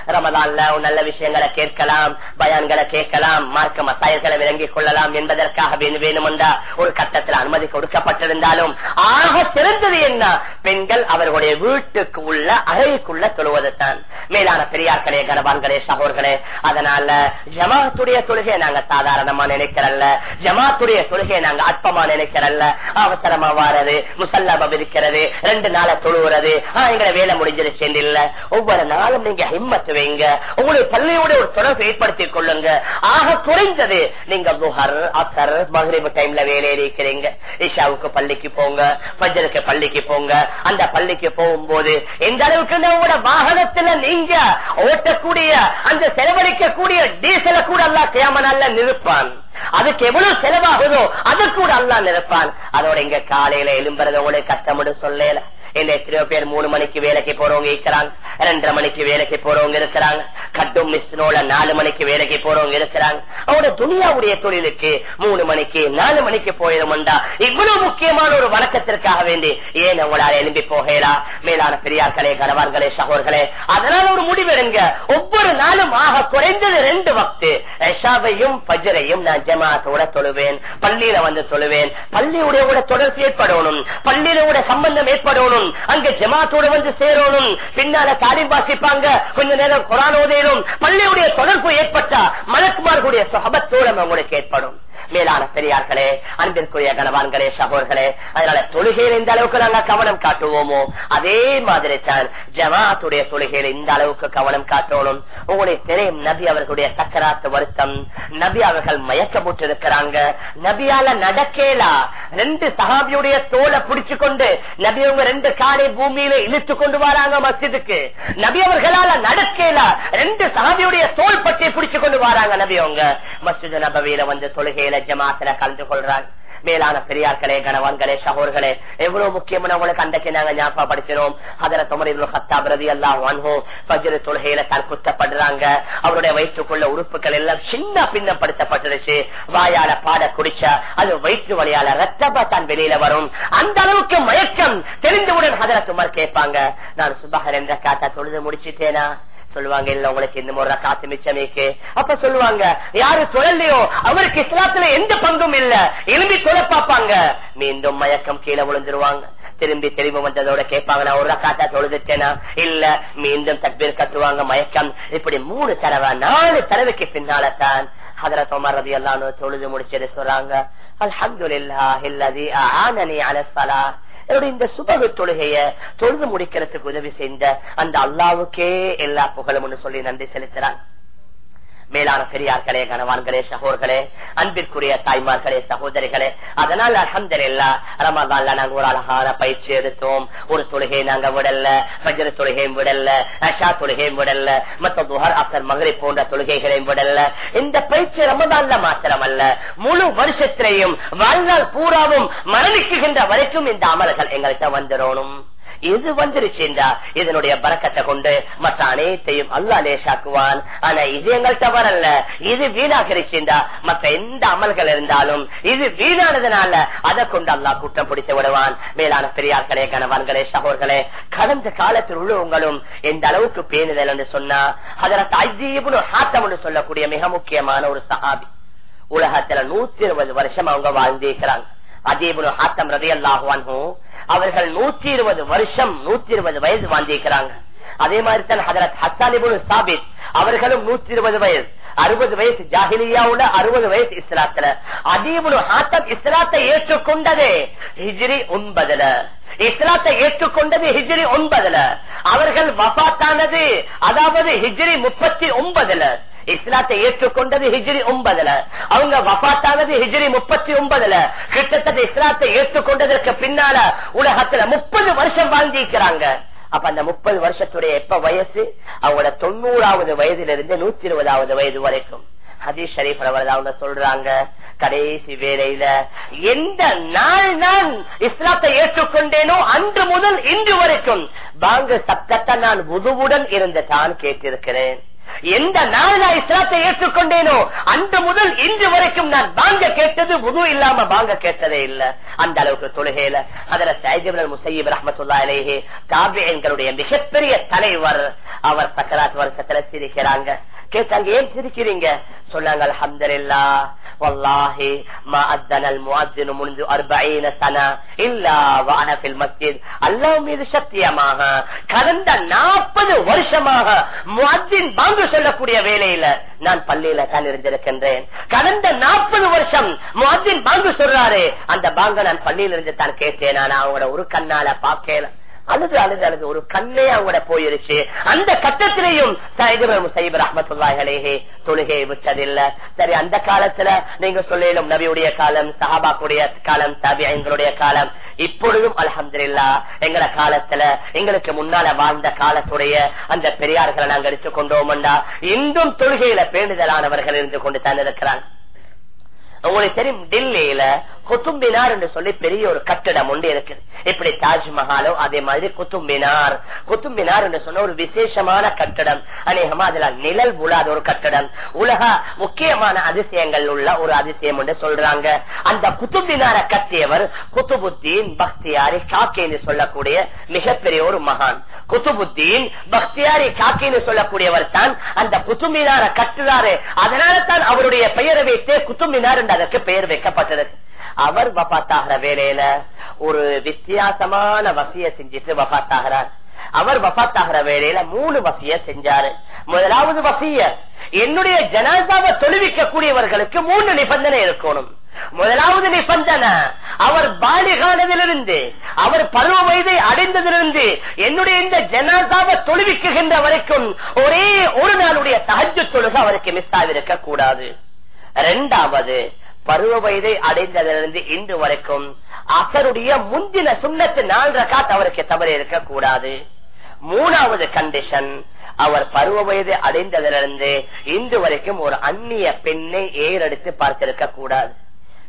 Speaker 1: ரமதான்ல நல்ல விஷயங்களை கேட்கலாம் பயான்களை கேட்கலாம் மார்க்க மசாயல்களை விளங்கிக் கொள்ளலாம் என்பதற்காக வேணும் வேணுமென்றா ஒரு கட்டத்தில் அனுமதி கொடுக்கப்பட்டிருந்தாலும் ஆக சிறந்தது என்ன? பெண்கள் அவர்களுடைய வீட்டுக்கு உள்ள அறைக்குள்ள தொழுவதுதான். மேலான பெரியார்களே கனவான்களே சகோர்களே அதனால ஜமாத்துடைய தொழுகை நாங்க சாதாரணமா நினைக்கிறல்ல. ஜமாத்துடைய தொழுகை நாங்க அற்பமா நினைக்கிறல்ல. அவசரமா வாரது முசல்லாபம் இருக்கிறது ரெண்டு நாளை தொழுவுறது எங்களை வேலை முடிஞ்சிருச்சு இல்ல ஒவ்வொரு நாளும் நீங்க ஹிம்மத்து வைங்க. உங்களுடைய பள்ளியோட ஒரு தொடர்பு ஏற்படுத்திக் கொள்ளுங்க. ஆக குறைந்தது நீங்க புகர் அசர் மகரிபு டைம்ல வேலையில இருக்கிறீங்க. ஈஷாவுக்கு பள்ளிக்கு போங்க பஞ்சருக்கு பள்ளிக்கு போங்க. அந்த பள்ளிக்கு போகும்போது எந்த அளவுக்கு உங்களோட வாகனத்துல நீங்க ஓட்டக்கூடிய அந்த செலவழிக்கக்கூடிய டீசலை கூட அல்லா கேமனால நிறுப்பான். அதுக்கு எவ்வளவு செலவாகுதோ அது கூட அல்லா நிறுப்பான் அதோட இங்க காலையில எலும்புறது உங்களுக்கு கஷ்டம்னு சொல்லல. என்ன எத்தனையோ பேர் மூணு மணிக்கு வேலைக்கு போறவங்க இருக்கிறாங்க ரெண்டரை மணிக்கு வேலைக்கு போறவங்க இருக்கிறாங்க கட்டும் மிஸ்னோல நாலு மணிக்கு வேலைக்கு போறவங்க இருக்கிறாங்க. அவனோட துணியாவுடைய தொழிலுக்கு மூணு மணிக்கு நாலு மணிக்கு போயிடும்டா இவ்வளவு முக்கியமான ஒரு வழக்கத்திற்காக வேண்டி ஏன் உங்களால் எழும்பி போகலா? மேலான பெரியார்களே கணவார்களே சகோர்களே அதனால ஒரு முடிவெடுங்க. ஒவ்வொரு நாளும் ஆக குறைந்தது ரெண்டு வக்து. ரஷாவையும் பஜரையும் நான் ஜமாத்தோட தொழுவேன் பள்ளியில வந்து தொழுவேன். பள்ளியுடைய கூட தொடர்பு ஏற்படணும். பள்ளியில கூட சம்பந்தம் ஏற்படணும். அங்க ஜமாத்தோட வந்து சேரணும். பின்னால தாலிம் வாசிப்பாங்க. கொஞ்ச நேரம் குரான் ஓதையிலும் பள்ளியுடைய தொடர்பு ஏற்பட்டா மலக்குமார்களுடைய சொகபத்தோட உங்களுக்கு ஏற்படும் மேலான பெரியார்களே அன்பிற்குரிய கணவான்களே சகோர்களே அதனால தொழுகையில் இந்த அளவுக்கு நாங்க கவனம் காட்டுவோமோ? அதே மாதிரி தான் ஜமாத்துடைய தொழுகையில் இந்த அளவுக்கு கவனம் காட்டணும். உங்களுடைய தெரியும் நபி அவர்களுடைய சக்கராத்து வருத்தம். நபி அவர்கள் மயக்கப்பட்டு இருக்கிறாங்க நபியால நடக்கேலா? ரெண்டு சகாபியுடைய தோலை பிடிச்சு கொண்டு நபி அவங்க ரெண்டு காலை பூமியில இழுத்து கொண்டு வராங்க மஸ்ஜிதுக்கு. நபி அவர்களால நடக்கேலா? ரெண்டு சகாபியுடைய தோல் பட்டியை பிடிச்சு கொண்டு வராங்க நபி அவங்க. மஸ்ஜித் நபவியில வந்து தொழுகையில ஜமாத்துல கலந்து கொள்றாங்க மேலான பெரியார்களே கணவான்களே சகோர்களே எவ்வளவு முக்கியமான உங்களுக்கு அன்றைக்கு நாங்க ஞாபகப்படுத்தினோம் அதர தொமரில் ஹத்தாபிரதி எல்லாம் வான்ஹோ பஜ்ரு தொழுகையில தான் குத்தப்படுறாங்க அவருடைய வயிற்றுக்குள்ள உறுப்புகள் எல்லாம் சின்ன பின்னப்படுத்தப்பட்டுருச்சு. வாயால பாட குடிச்ச அது வயிற்று வழியால ரத்தமா தான் வெளியில வரும். அந்த அளவுக்கு மயக்கம் தெரிந்தவுடன் ஹதர துமர் கேட்பாங்க நான் சுபகர் என்ற காத்தா தொழுது முடிச்சுட்டேனா? சொல்லுவாங்க இல்ல உங்களுக்கு இந்த முறை காத்து மிச்சமேக்கு அப்ப சொல்லுவாங்க யாரு தொழலையோ அவருக்கு இஸ்லாத்துல எந்த பங்கும் இல்ல. எலும்பி தொலை பார்ப்பாங்க. மீண்டும் மயக்கம் கீழே விழுந்துருவாங்க. திரும்பி திரும்பி வந்ததோட கேட்பாங்க நான் ஒரு காத்தா தொழுதுட்டேனா? இல்ல மீண்டும் தக்பீர் கட்டுவாங்க மயக்கம். இப்படி மூணு தடவை நாலு தடவைக்கு பின்னால்தான் ஹதரத் உமர் ரதி எல்லாம் தொழுது முடிச்சது சொல்றாங்க. அல்ஹம்துலில்லாஹ் இல்லதி ஆனனி அலசலா என்னுடைய இந்த சுபகு தொழுகைய தொழுது முடிக்கிறதுக்கு உதவி செய்த அந்த அல்லாவுக்கே எல்லா புகழும் சொல்லி நன்றி செலுத்துறான் மேலான பெரியார்களே கணவான்களே சகோர்களே அன்பிற்குரிய தாய்மார்களே சகோதரிகளே அதனால் அலமதுல்லா ரமதான்ல நாங்க ஒரு அழகான பயிற்சி எடுத்தோம். ஒரு தொழுகை நாங்க விடல பஜ்ர தொழுகையும் விடல அஷா தொழுகையும் விடல மற்ற துஹர் அசர் மகரி போன்ற தொழுகைகளையும் விடல. இந்த பயிற்சி ரமதான்ல மாத்திரமல்ல முழு வருஷத்திலையும் வாழ்நாள் பூராவும் மரணிக்குகின்ற வரைக்கும் இந்த அமல்கள் எங்கள்கிட்ட வந்துடணும். இது வந்துருச்சுண்டா இதனுடைய பறக்கத்தை கொண்டு மற்ற அனைத்தையும் அல்லா லேசாக்குவான் ஆனா இது எங்கள்கிட்ட வரல இது வீணாகிருச்சுண்டா மற்ற எந்த அமல்கள் இருந்தாலும் இது வீணானதுனால அதை கொண்டு அல்லா குற்றம் பிடிச்சு விடுவான். மேலான பெரியார்களே கணவான்களே சகோர்களே கடந்த காலத்தில் உள்ளவங்களும் எந்த அளவுக்கு பேணுதல் என்று சொன்னா அதில் ஐஜீபுன் ஹாத்தம் என்று சொல்லக்கூடிய மிக முக்கியமான ஒரு சஹாபி. உலகத்துல நூத்தி இருபது வருஷம் அவங்க வாழ்ந்திருக்கிறாங்க. அஜீபுல் ஹாத்தம் ரதி அல்லாஹுவான்ஹூ அவர்கள் நூத்தி இருபது வருஷம் நூத்தி இருபது வயது வாழ்ந்திருக்கிறாங்க அதே மாதிரி தான் ஹதரத் ஹசானிபுல் சாபித் அவர்களும் நூத்தி இருபது வயது. அறுபது வயசு ஜாகிலியாவுல அறுபது வயசு இஸ்லாத்துல. அதீபுல் ஹாத்தம் இஸ்லாத்தை ஏற்றுக்கொண்டதே ஹிஜ்ரி ஒன்பதுல. இஸ்லாத்தை ஏற்றுக்கொண்டது ஹிஜ்ரி ஒன்பதுல. அவர்கள் வபாத்தானது அதாவது ஹிஜ்ரி முப்பத்தி ஒன்பதுல. இஸ்லாத்தை ஏற்றுக்கொண்டது ஹிஜ்ரி ஒன்பதுல. அவங்க வபாத்தானது ஹிஜ்ரி முப்பத்தி ஒன்பதுல. கிட்டத்தட்ட இஸ்லாத்தை ஏற்றுக்கொண்டதற்கு பின்னால உலகத்துல முப்பது வருஷம் வாழ்ந்திருக்கிறாங்க. அப்ப அந்த முப்பது வருஷத்துடைய எப்ப வயசு? அவங்களோட தொண்ணூறாவது வயதிலிருந்து நூத்தி இருபதாவது வயது வரைக்கும். ஹதீஷ் ஷரீப் அவங்க சொல்றாங்க கடைசி வேலையில எந்த நாள் நான் இஸ்லாத்தை ஏற்றுக்கொண்டேனோ அன்று முதல் இன்று வரைக்கும் பாங்க சத்தத்தை நான் உதுவுடன் இருந்து தான் கேட்டிருக்கிறேன். எந்த நாள் நான் இஸ்லாத்தை ஏற்றுக்கொண்டேனோ அந்த முதல் இன்று வரைக்கும் நான் பாங்க கேட்டது முது இல்லாம பாங்க கேட்டதே இல்ல. அந்த அளவுக்கு தொழுகையில அதுல சைஜிபுல் முசையீப் ரஹமத்துல்லா அலேஹே தாபியங்களுடைய மிகப்பெரிய தலைவர் அவர் சக்கராத் வருஷத்துல சிரிக்கிறாங்க. கேட்டாங்க ஏன் சிரிக்கிறீங்க? சொன்னாங்க அல்ஹம்துலில்லா வல்லாஹி மா அத்தனல் முஅத்தினு முன்து 40 சனா இல்லா வான ஃபில் மஸ்ஜித். அல்லாஹ் மீது சத்தியமாக கடந்த 40 வருஷமாக முஅத்தின் பாங்கு சொல்லக்கூடிய வேலையில நான் பள்ளியில தான் இருந்திருக்கின்றேன். கடந்த 40 வருஷம் முஅத்தின் பாங்கு சொல்றாரு அந்த பாங்க நான் பள்ளியில இருந்து தான் கேட்டேன். நான் அவங்களோட ஒரு கண்ணால பாக்கல அழுது அழுது அழுது ஒரு கண்ணே அவங்கள போயிருச்சு. அந்த கட்டத்திலையும் தொழுகையை விட்டதில்லை. சரி அந்த காலத்துல நீங்க சொல்லும் நபியுடைய காலம் சஹாபாக்குடைய காலம் தபியங்களுடைய காலம். இப்பொழுதும் அலமதுல்லா எங்கட காலத்துல எங்களுக்கு முன்னால வாழ்ந்த காலத்துடைய அந்த பெரியார்களை நாங்க எடுத்துக் கொண்டோம்டா இன்றும் தொழுகையில பேண்டுதலானவர்கள் இருந்து கொண்டு தான் இருக்கிறாங்க உங்களுக்கு தெரியும் டெல்லியில குத்தும்பினார் என்று சொல்லி பெரிய ஒரு கட்டிடம் ஒன்று இருக்குது. இப்படி தாஜ்மஹாலோ அதே மாதிரி குத்தும்பினார் குத்தும்பினார் என்று சொன்ன ஒரு விசேஷமான கட்டடம். அநேகமா அதுல நிழல் புலாத ஒரு கட்டடம். உலக முக்கியமான அதிசயங்கள் உள்ள ஒரு அதிசயம் என்று சொல்றாங்க. அந்த குத்தும்பினார கட்டியவர் குத்துபுத்தீன் பக்தியாரி காக்கேன்னு சொல்லக்கூடிய மிகப்பெரிய ஒரு மகான். குத்துபுத்தீன் பக்தியாரி காக்கின்னு சொல்லக்கூடியவர் தான் அந்த குத்தும்பினார கட்டுறாரு அதனால தான் அவருடைய பெயரை வைத்து குத்தும்பினார் என்று அதற்கு பெயர் வைக்கப்பட்டது. அவர் வபாத்தாகிற வேலையில ஒரு வித்தியாசமான வசிய செஞ்சிட்டு வபாத்தாகிறார் அவர் வபாத்தாகிற வேலையில மூணு வசிய செஞ்சாரு. முதலாவது வசிய என்னுடைய ஜனாதாவை தொழுவிக்க கூடியவர்களுக்கு மூணு நிபந்தனை இருக்கணும். முதலாவது நிபந்தனை அவர் பாலிகானதிலிருந்து அவர் பருவ வயதை அடைந்ததிலிருந்து என்னுடைய இந்த ஜனாதாவை தொழுவிக்குகின்ற வரைக்கும் ஒரே ஒரு நாளுடைய தகஜ தொழுக அவருக்கு மிஸ் ஆகிருக்க கூடாது ரெண்டாவது பருவ வயதை அடைந்ததிலிருந்து இன்று வரைக்கும் அசருடைய முந்தின சுண்ணத்து நாலு ரகாத் அவருக்கு தவறு இருக்கக்கூடாது. மூணாவது கண்டிஷன் அவர் பருவ வயது அடைந்ததிலிருந்து இன்று வரைக்கும் ஒரு அந்நிய பெண்ணை ஏறெடுத்து பார்த்திருக்க கூடாது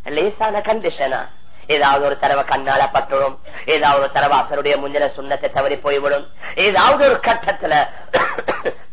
Speaker 1: லேசான கண்டிஷனா ஏதாவது ஒரு தடவை கண்ணால பட்டுடும். ஏதாவது ஒரு தடவை அசருடைய முந்தின சுண்ணத்தை தவறி போய்விடும். ஏதாவது ஒரு கட்டத்துல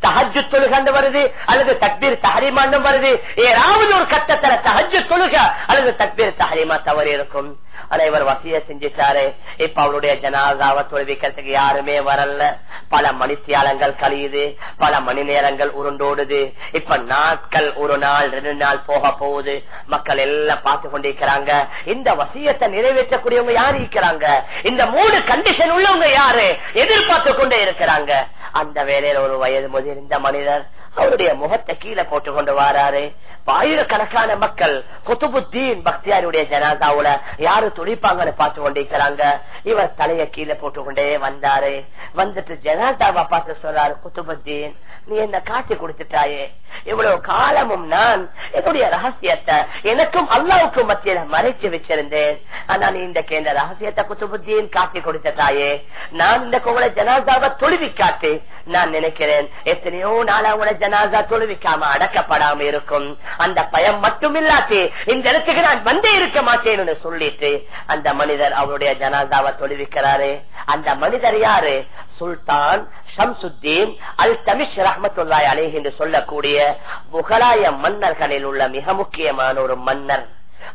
Speaker 1: தஹஜு தொழுகண்டு வருது அல்லது தக்பீர் தஹரிமாண்டும் வருது. ஏதாவது ஒரு கட்டத்துல தஹஜு தொழுக அல்லது தக்பீர் தஹரிமா தவறு இருக்கும். ஆனா இவர் வசிய செஞ்சிட்டாரு. இப்ப அவருடைய ஜனாதாவை தொழுவிக்கிறதுக்கு யாருமே வரல. பல மணித்தியாலங்கள் கழியுது பல மணி நேரங்கள் உருண்டோடுது. இப்ப நாட்கள் ஒரு நாள் ரெண்டு நாள் போக போகுது. மக்கள் எல்லாம் பார்த்து கொண்டிருக்கிறாங்க. இந்த வசியத்தை நிறைவேற்றக்கூடியவங்க யார் இருக்கிறாங்க? இந்த மூணு கண்டிஷன் உள்ளவங்க யாரு? எதிர்பார்த்து கொண்டே இருக்கிறாங்க. அந்த வேலையில ஒரு வயது முதிர்ந்த மனிதர் அவருடைய முகத்தை கீழே போட்டு கொண்டு வராரு. ஆயிரக்கணக்கான மக்கள் குத்துபுத்தீன் பக்தியாருடைய ஜனாதாவுல யாரு துடிப்பாங்கன்னு பார்த்து கொண்டிருக்கிறாங்க இவர் தலைய கீழே போட்டுக்கொண்டே வந்தாரு. வந்துட்டு ஜனாதாவா பார்த்து சொல்றாரு குத்துபுத்தீன் நீ என்ன காட்டி கொடுத்துட்டாயே? இவ்வளவு காலமும் நான் என்னுடைய ரகசியத்தை எனக்கும் அல்லாவுக்கும் மத்தியில மறைச்சு வச்சிருந்தேன். ஆனா நீ இந்த கேந்த ரகசியத்தை குத்துபுத்தீன் காட்டி கொடுத்துட்டாயே. நான் இந்த உங்களை ஜனாதாவை தொழுவி காட்டி நான் நினைக்கிறேன். எத்தனையோ நாளா உங்களை ஜனாதா தொழுவிக்காம அடக்கப்படாம இருக்கும். அந்த பயம் மட்டும் இல்லாச்சு இந்த இடத்துக்கு நான் வந்தே இருக்க மாட்டேன்னு சொல்லிட்டு அந்த மனிதர் அவருடைய ஜனாதாவை தொழுவிக்கிறாரு. அந்த மனிதர் யாரு? சுல்தான் ஷம்சுத்தீன் அல் தமிஷ் ரஹமத்துல்லாய் அலேஹ் என்று சொல்லக்கூடிய முகலாய மன்னர்களில் உள்ள மிக முக்கியமான ஒரு மன்னர்.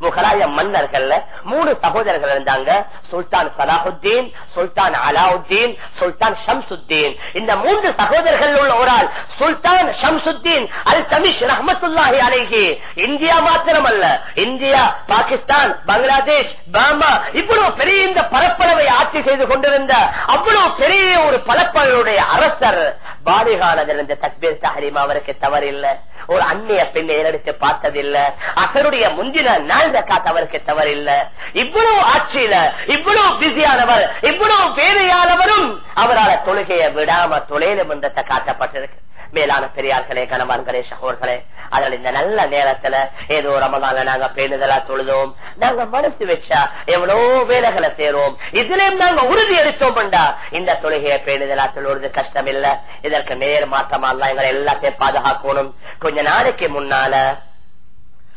Speaker 1: முகலாய மன்னர்கள்ல மூணு சகோதரர்கள் இருந்தாங்க. சுல்தான் சலாஹுத்தீன் சுல்தான் அலாவுத்தீன் சுல்தான் ஷம்சுத்தீன். இந்த மூன்று சகோதரர்கள் உள்ள ஒரு ஆள் சுல்தான் ஷம்சுத்தீன் அல் தமிஷ் ரஹமத்துல்லாஹி அலைஹி. இந்தியா மாத்திரம் அல்ல இந்தியா பாகிஸ்தான் பங்களாதேஷ் பர்மா இவ்வளவு பெரிய இந்த பரப்பளவை ஆட்சி செய்து கொண்டிருந்த அவ்வளவு பெரிய ஒரு பரப்பளவுடைய அரசர் பாலிகானதில் தக்பீர் தஹரீம் அவருக்கு தவறில்லை. ஒரு அந்நிய பெண்ணை ஏறெடுத்து பார்த்ததில்லை. அசருடைய முந்தின நாள் காத்து அவருக்கு தவறில்லை. இவ்வளவு ஆட்சியில இவ்வளவு பிஸியானவர் இவ்வளவு வேலையானவரும் அவரால் தொழுகையை விடாம தொழிலும் என்றத்தை காட்டப்பட்டிருக்கு மேலான பெரியார்களே கணவான்களே சகோர்களே அதில் இந்த நல்ல நேரத்துல ஏதோ ரமதான நாங்க பேணுதலா தொழுதோம். நாங்க மனசு வச்சா எவ்வளவு வேலைகளை சேருவோம் இதுலயும் நாங்க உறுதி எடுத்தோம்டா இந்த தொழுகையை பேணுதலா தொழுவது கஷ்டம் இல்ல இதற்கு நேர் மாற்றமா எங்களை எல்லாத்தையும் பாதுகாக்கணும். கொஞ்ச நாளைக்கு முன்னால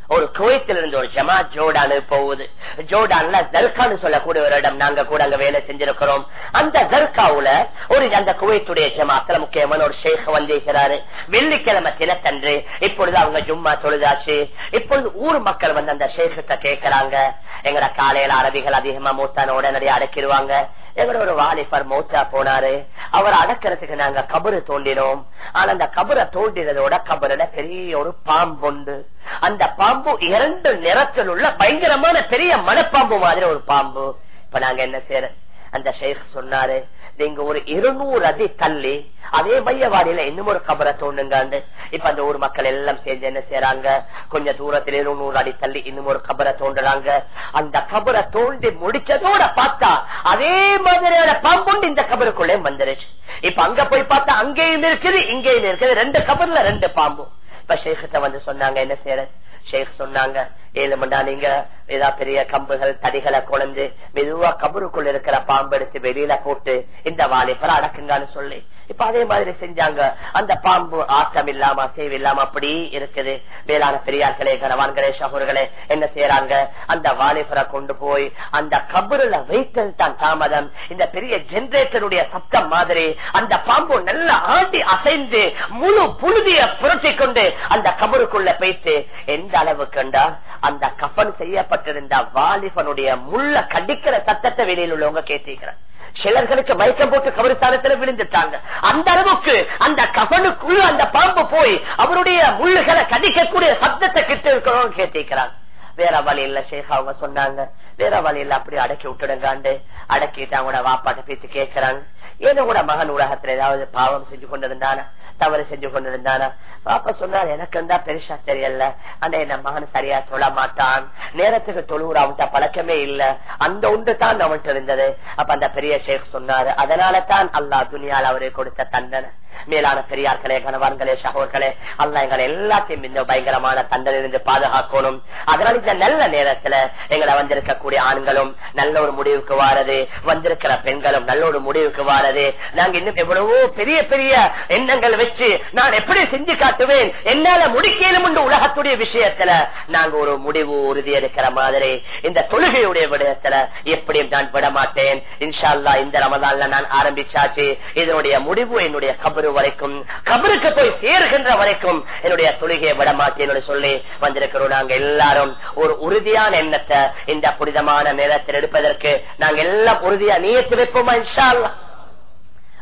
Speaker 1: ஒரு குவைத்தில் இருந்து ஒரு ஜமா ஜோடானு போகுது. ஜோர்டான்ல ஜர்கான்னு சொல்லக்கூடிய ஒரு இடம் நாங்க கூட அங்க வேலை செஞ்சிருக்கிறோம். அந்த ஜர்காவுல ஒரு அந்த குவைத்துடைய ஜமாத்துல முக்கியமான ஒரு ஷேக் வந்திருக்கிறாரு வெள்ளிக்கிழமை தினத்தன்று இப்பொழுது அவங்க ஜும்மா தொழுதாச்சு. இப்பொழுது ஊர் மக்கள் வந்து அந்த ஷேக்கிட்ட கேட்கிறாங்க. எங்கட காலையில அரபிகள் அதிகமா மூத்தான உடனடியாக அடக்கிடுவாங்க. எங்களோட ஒரு வாலிபர் மூத்தா போனாரு. அவர் அடக்கிறதுக்கு நாங்க கபரு தோண்டினோம். ஆனா அந்த கபரை தோண்டினதோட கபருல பெரிய ஒரு பாம்பு உண்டு. அந்த பாம்பு இரண்டு நிறத்தில் உள்ள பயங்கரமான பெரிய மனப்பாம்பு மாதிரி ஒரு பாம்பு. இப்ப நாங்க என்ன செய்யற அந்த ஷேக் சொன்னாரு நீங்க ஒரு இருநூறு அடி தள்ளி அதே மையவாடியில இன்னும் ஒரு கபரை தோண்டுங்காண்டு. இப்ப அந்த ஊர் மக்கள் எல்லாம் சேர்ந்து என்ன செய்யறாங்க கொஞ்சம் தூரத்தில் இருநூறு அடி தள்ளி இன்னும் ஒரு கபரை தோண்டுறாங்க. அந்த கபரை தோண்டி முடிச்சதோட பார்த்தா அதே மாதிரியான பாம்புண்டு இந்த கபருக்குள்ளே வந்துருச்சு. இப்ப அங்க போய் பார்த்தா அங்கேயும் இருக்குது இங்கேயும் இருக்குது. ரெண்டு கபர்ல ரெண்டு பாம்பு. இப்ப சேகத்தை வந்து சொன்னாங்க என்ன செய்யறது? ஷேக் சொன்னாங்க ஏழுமண்டா நீங்க ஏதா பெரிய கம்புகள் தடிகளை குழந்து மெதுவா கபருக்குள் இருக்கிற பாம்பு எடுத்து வெளியில போட்டு இந்த வாலிபரை அடக்குங்கன்னு சொல்லி. இப்ப அதே மாதிரி செஞ்சாங்க. அந்த பாம்பு ஆட்டம் இல்லாம அசைவு இல்லாம அப்படி இருக்குது. வேளாண் பெரியார்களே கனவான்களே சகோர்களே என்ன செய்யறாங்க? அந்த வாலிபரை கொண்டு போய் அந்த கபருல வைத்தல் தான் தாமதம். இந்த பெரிய ஜெனரேட்டருடைய சப்தம் மாதிரி அந்த பாம்பு நல்லா ஆண்டி அசைந்து முழு புழுதிய புரட்டி கொண்டு அந்த கபருக்குள்ள போய்த்து எந்த அளவு கண்டா? அந்த கஃபன் செய்யப்பட்டிருந்த வாலிபனுடைய முள்ள கடிக்கிற சத்தத்தை வெளியில் உள்ளவங்க கேட்டிருக்கிறார். சிலர்களுக்கு மயக்கம் போட்டு கபரிஸ்தானத்தில் விழுந்துட்டாங்க. அந்த அளவுக்கு அந்த கபனுக்குள்ள அந்த பாம்பு போய் அவருடைய முள்ளுகளை கடிக்கக்கூடிய சப்தத்தை கிட்ட இருக்கிறோம் கேட்டிருக்கிறாங்க. வேற வழி இல்ல ஷேக் அவங்க சொன்னாங்க. வேற வழி இல்ல அப்படி அடக்கி விட்டுடுங்காண்டு அடக்கிட்டு அவங்களோட வாப்பாட்ட பேச்சு கேட்கிறாங்க. ஏதோ கூட மகன் உலகத்துல ஏதாவது பாவம் செஞ்சு கொண்டிருந்தானா? தவறு செஞ்சு கொண்டிருந்தானா? பாப்பா சொன்னார் எனக்கு இருந்தா பெருசா தெரியல. ஆனா என்ன மகன் சரியா தொழ மாட்டான். நேரத்துக்கு தொழுவுற அவன்கிட்ட பழக்கமே இல்ல. அந்த உண்டு தான் அவன்கிட்ட இருந்தது. அப்ப அந்த பெரிய ஷேக் சொன்னாரு அதனால தான் அல்லா துணியால் அவரை கொடுத்த தண்டனை. மேலான பெரியார்களே கணவான்களே சகோர்களே அல்ல எங்களை எல்லாத்தையும் இந்த பயங்கரமான தண்டனிலிருந்து பாதுகாக்கணும். அதனால இந்த நல்ல நேரத்துல எங்களை வந்திருக்கக்கூடிய ஆண்களும் நல்ல ஒரு முடிவுக்கு வாரது. வந்திருக்கிற பெண்களும் நல்ல ஒரு முடிவுக்கு வாரது. நாங்க இன்னும் எவ்வளவோ பெரிய பெரிய எண்ணங்கள் வச்சு நான் எப்படி செஞ்சு காட்டுவேன்? என்னால முடிக்கலும் உலகத்துடைய விஷயத்துல. நாங்க ஒரு முடிவு உறுதி எடுக்கிற மாதிரி இந்த தொழுகையுடைய விடயத்துல எப்படியும் நான் விட மாட்டேன் இன்ஷால்லா இந்த ரமதான்ல நான் ஆரம்பிச்சாச்சு. இதனுடைய முடிவு என்னுடைய கபரு வரைக்கும் கபருக்கு போய் சேர்கின்ற வரைக்கும் என்னுடைய தொழுகையை விட மாட்டேன் சொல்லி வந்திருக்கிறோம். நாங்க எல்லாரும் ஒரு உறுதியான எண்ணத்தை இந்த புனிதமான நேரத்தில் எடுப்பதற்கு நாங்க எல்லாம் உறுதியா நீயத்து வைப்போமா இன்ஷால்லா?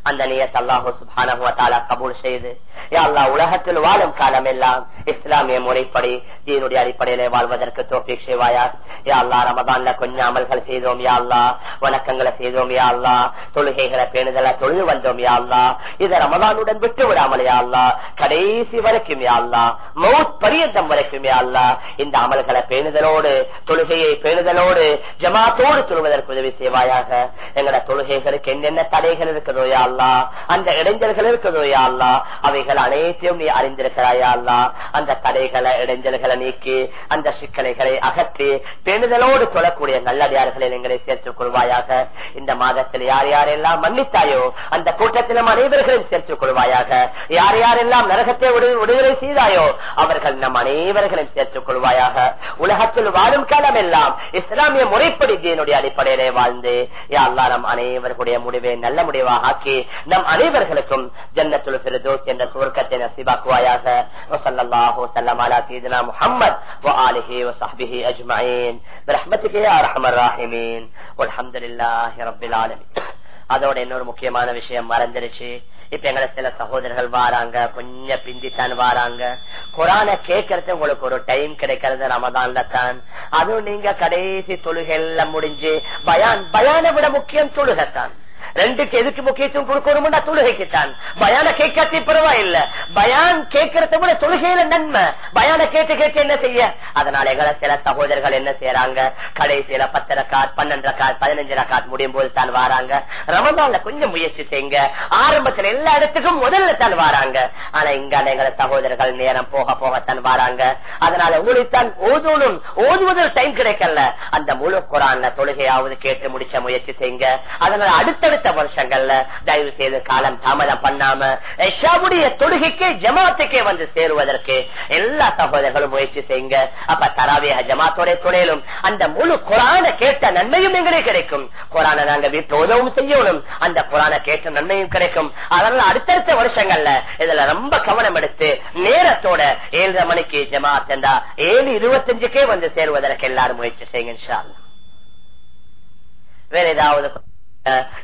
Speaker 1: அந்த நியத் அல்லாஹு சுபான கபூல் செய்து அல்லா உலகத்தில் வாழும் காலம் எல்லாம் இஸ்லாமிய முறைப்படி தீனுடைய அடிப்படையில வாழ்வதற்கு தோப்பிக் செய்வாயா? யா அல்லா ரமதான்ல கொஞ்சம் அமல்கள் செய்தோம் யா அல்லா வணக்கங்களை செய்தோம் யா அல்லா தொழுகைகளை பேணுதல தொழுது வந்தோம் யா அல்லா இதை ரமதானுடன் விட்டு விடாமல் யா அல்லா கடைசி வரைக்கும் யா அல்லா மவுத் பரியந்தம் வரைக்கும் யா அல்லா இந்த அமல்களை பேணுதலோடு தொழுகையை பேணுதலோடு ஜமாத்தோடு தொழுவதற்கு உதவி செய்வாயாக. எங்களோட தொழுகைகளுக்கு என்னென்ன தடைகள் இருக்குதோ யா அல்லா அல்லா அந்த இடைஞ்சல்கள் இருக்குதோ யா அல்லா அவைகள் அனைத்தையும் நீ அறிந்திருக்கிறாயா அல்லா அந்த தடைகளை இடைஞ்சல்களை நீக்கி அந்த சிக்கலைகளை அகற்றி பேணுதலோடு சொல்லக்கூடிய நல்லடியார்களை எங்களை சேர்த்துக் கொள்வாயாக. இந்த மாதத்தில் யார் யாரெல்லாம் மன்னித்தாயோ அந்த கூட்டத்திலும் அனைவர்களையும் சேர்த்துக் கொள்வாயாக. யார் யாரெல்லாம் நரகத்தை விடுதலை செய்தாயோ அவர்கள் நம் அனைவர்களையும் சேர்த்துக் கொள்வாயாக. உலகத்தில் வாழும் காலம் எல்லாம் இஸ்லாமிய முறைப்படி தீனுடைய அடிப்படையிலே வாழ்ந்து யா நம் அனைவர்களுடைய முடிவை நல்ல முடிவாக ஆக்கி நம் அனைவர்களுக்கும் ஜன்னத்துல் ஃபிர்தௌஸ் என்ற சுவர்க்கத்தை நசீபாக்குவாயாக வஸல்லல்லாஹு வஸல்லம் அலா சய்யிதினா முஹம்மத் وآله وصحبه أجمعين برحمتك يا أرحم الراحمين والحمد لله رب العالمين அதோட இன்னொரு முக்கியமான விஷயம் மறந்துருச்சு இப்ப எங்களை சில சகோதரர்கள் வாராங்க கொஞ்சம் பிந்தித்தான் வாராங்க குரான கேட்கறது உங்களுக்கு ஒரு டைம் கிடைக்கிறது ரமதான்ல தான் அதுவும் நீங்க கடைசி தொழுகைல முடிஞ்சு பயான் பயானை விட முக்கியம் தொழுகத்தான் ரெண்டுக்கு எதுக்கு முக்கியத்துவம் கொடுக்கணும்னா தொழுகைக்குத்தான். பயான கேட்காட்டி பரவாயில்ல. பயான் கேட்கறத விட தொழுகையில நன்மை. பயான கேட்டு கேட்டு என்ன செய்ய? அதனால எங்களை சில சகோதரர்கள் என்ன செய்யறாங்க கடைசியில பத்து ரக்காத் பன்னெண்டு ரக்காத் பதினஞ்சு ரக்காத் முடியும் போது தான் வராங்க. ரமதான்ல கொஞ்சம் முயற்சி செய்யுங்க. ஆரம்பத்துல எல்லா இடத்துக்கும் முதல்ல தான் வராங்க. ஆனா இங்க எங்களை சகோதரர்கள் நேரம் போக போகத்தான் வராங்க. அதனால உங்களுக்குத்தான் ஓதணும். ஓதுவதில் டைம் கிடைக்கல. அந்த முழு குரான்ல தொழுகையாவது கேட்டு முடிச்ச முயற்சி செய்யுங்க. அதனால அடுத்த அடுத்தடுத்த வருஷங்கள்ல தயவு செய்து காலம் தாமதம் பண்ணாம ஷாவுடைய தொழுகைக்கே ஜமாத்துக்கே வந்து சேருவதற்கு எல்லா சகோதரர்களும் முயற்சி செய்யுங்க. அப்ப தராவிய ஜமாத்தோட துணையிலும் அந்த முழு குரான கேட்ட நன்மையும் எங்களுக்கு கிடைக்கும். குரான நாங்க வீட்டு உதவும் செய்யணும். அந்த குரான கேட்ட நன்மையும் கிடைக்கும். அதனால அடுத்தடுத்த வருஷங்கள்ல இதுல ரொம்ப கவனம் எடுத்து நேரத்தோட ஏழரை மணிக்கு ஜமாத் என்றா ஏழு இருபத்தஞ்சுக்கே வந்து சேருவதற்கு எல்லாரும் முயற்சி செய்யுங்க வேற ஏதாவது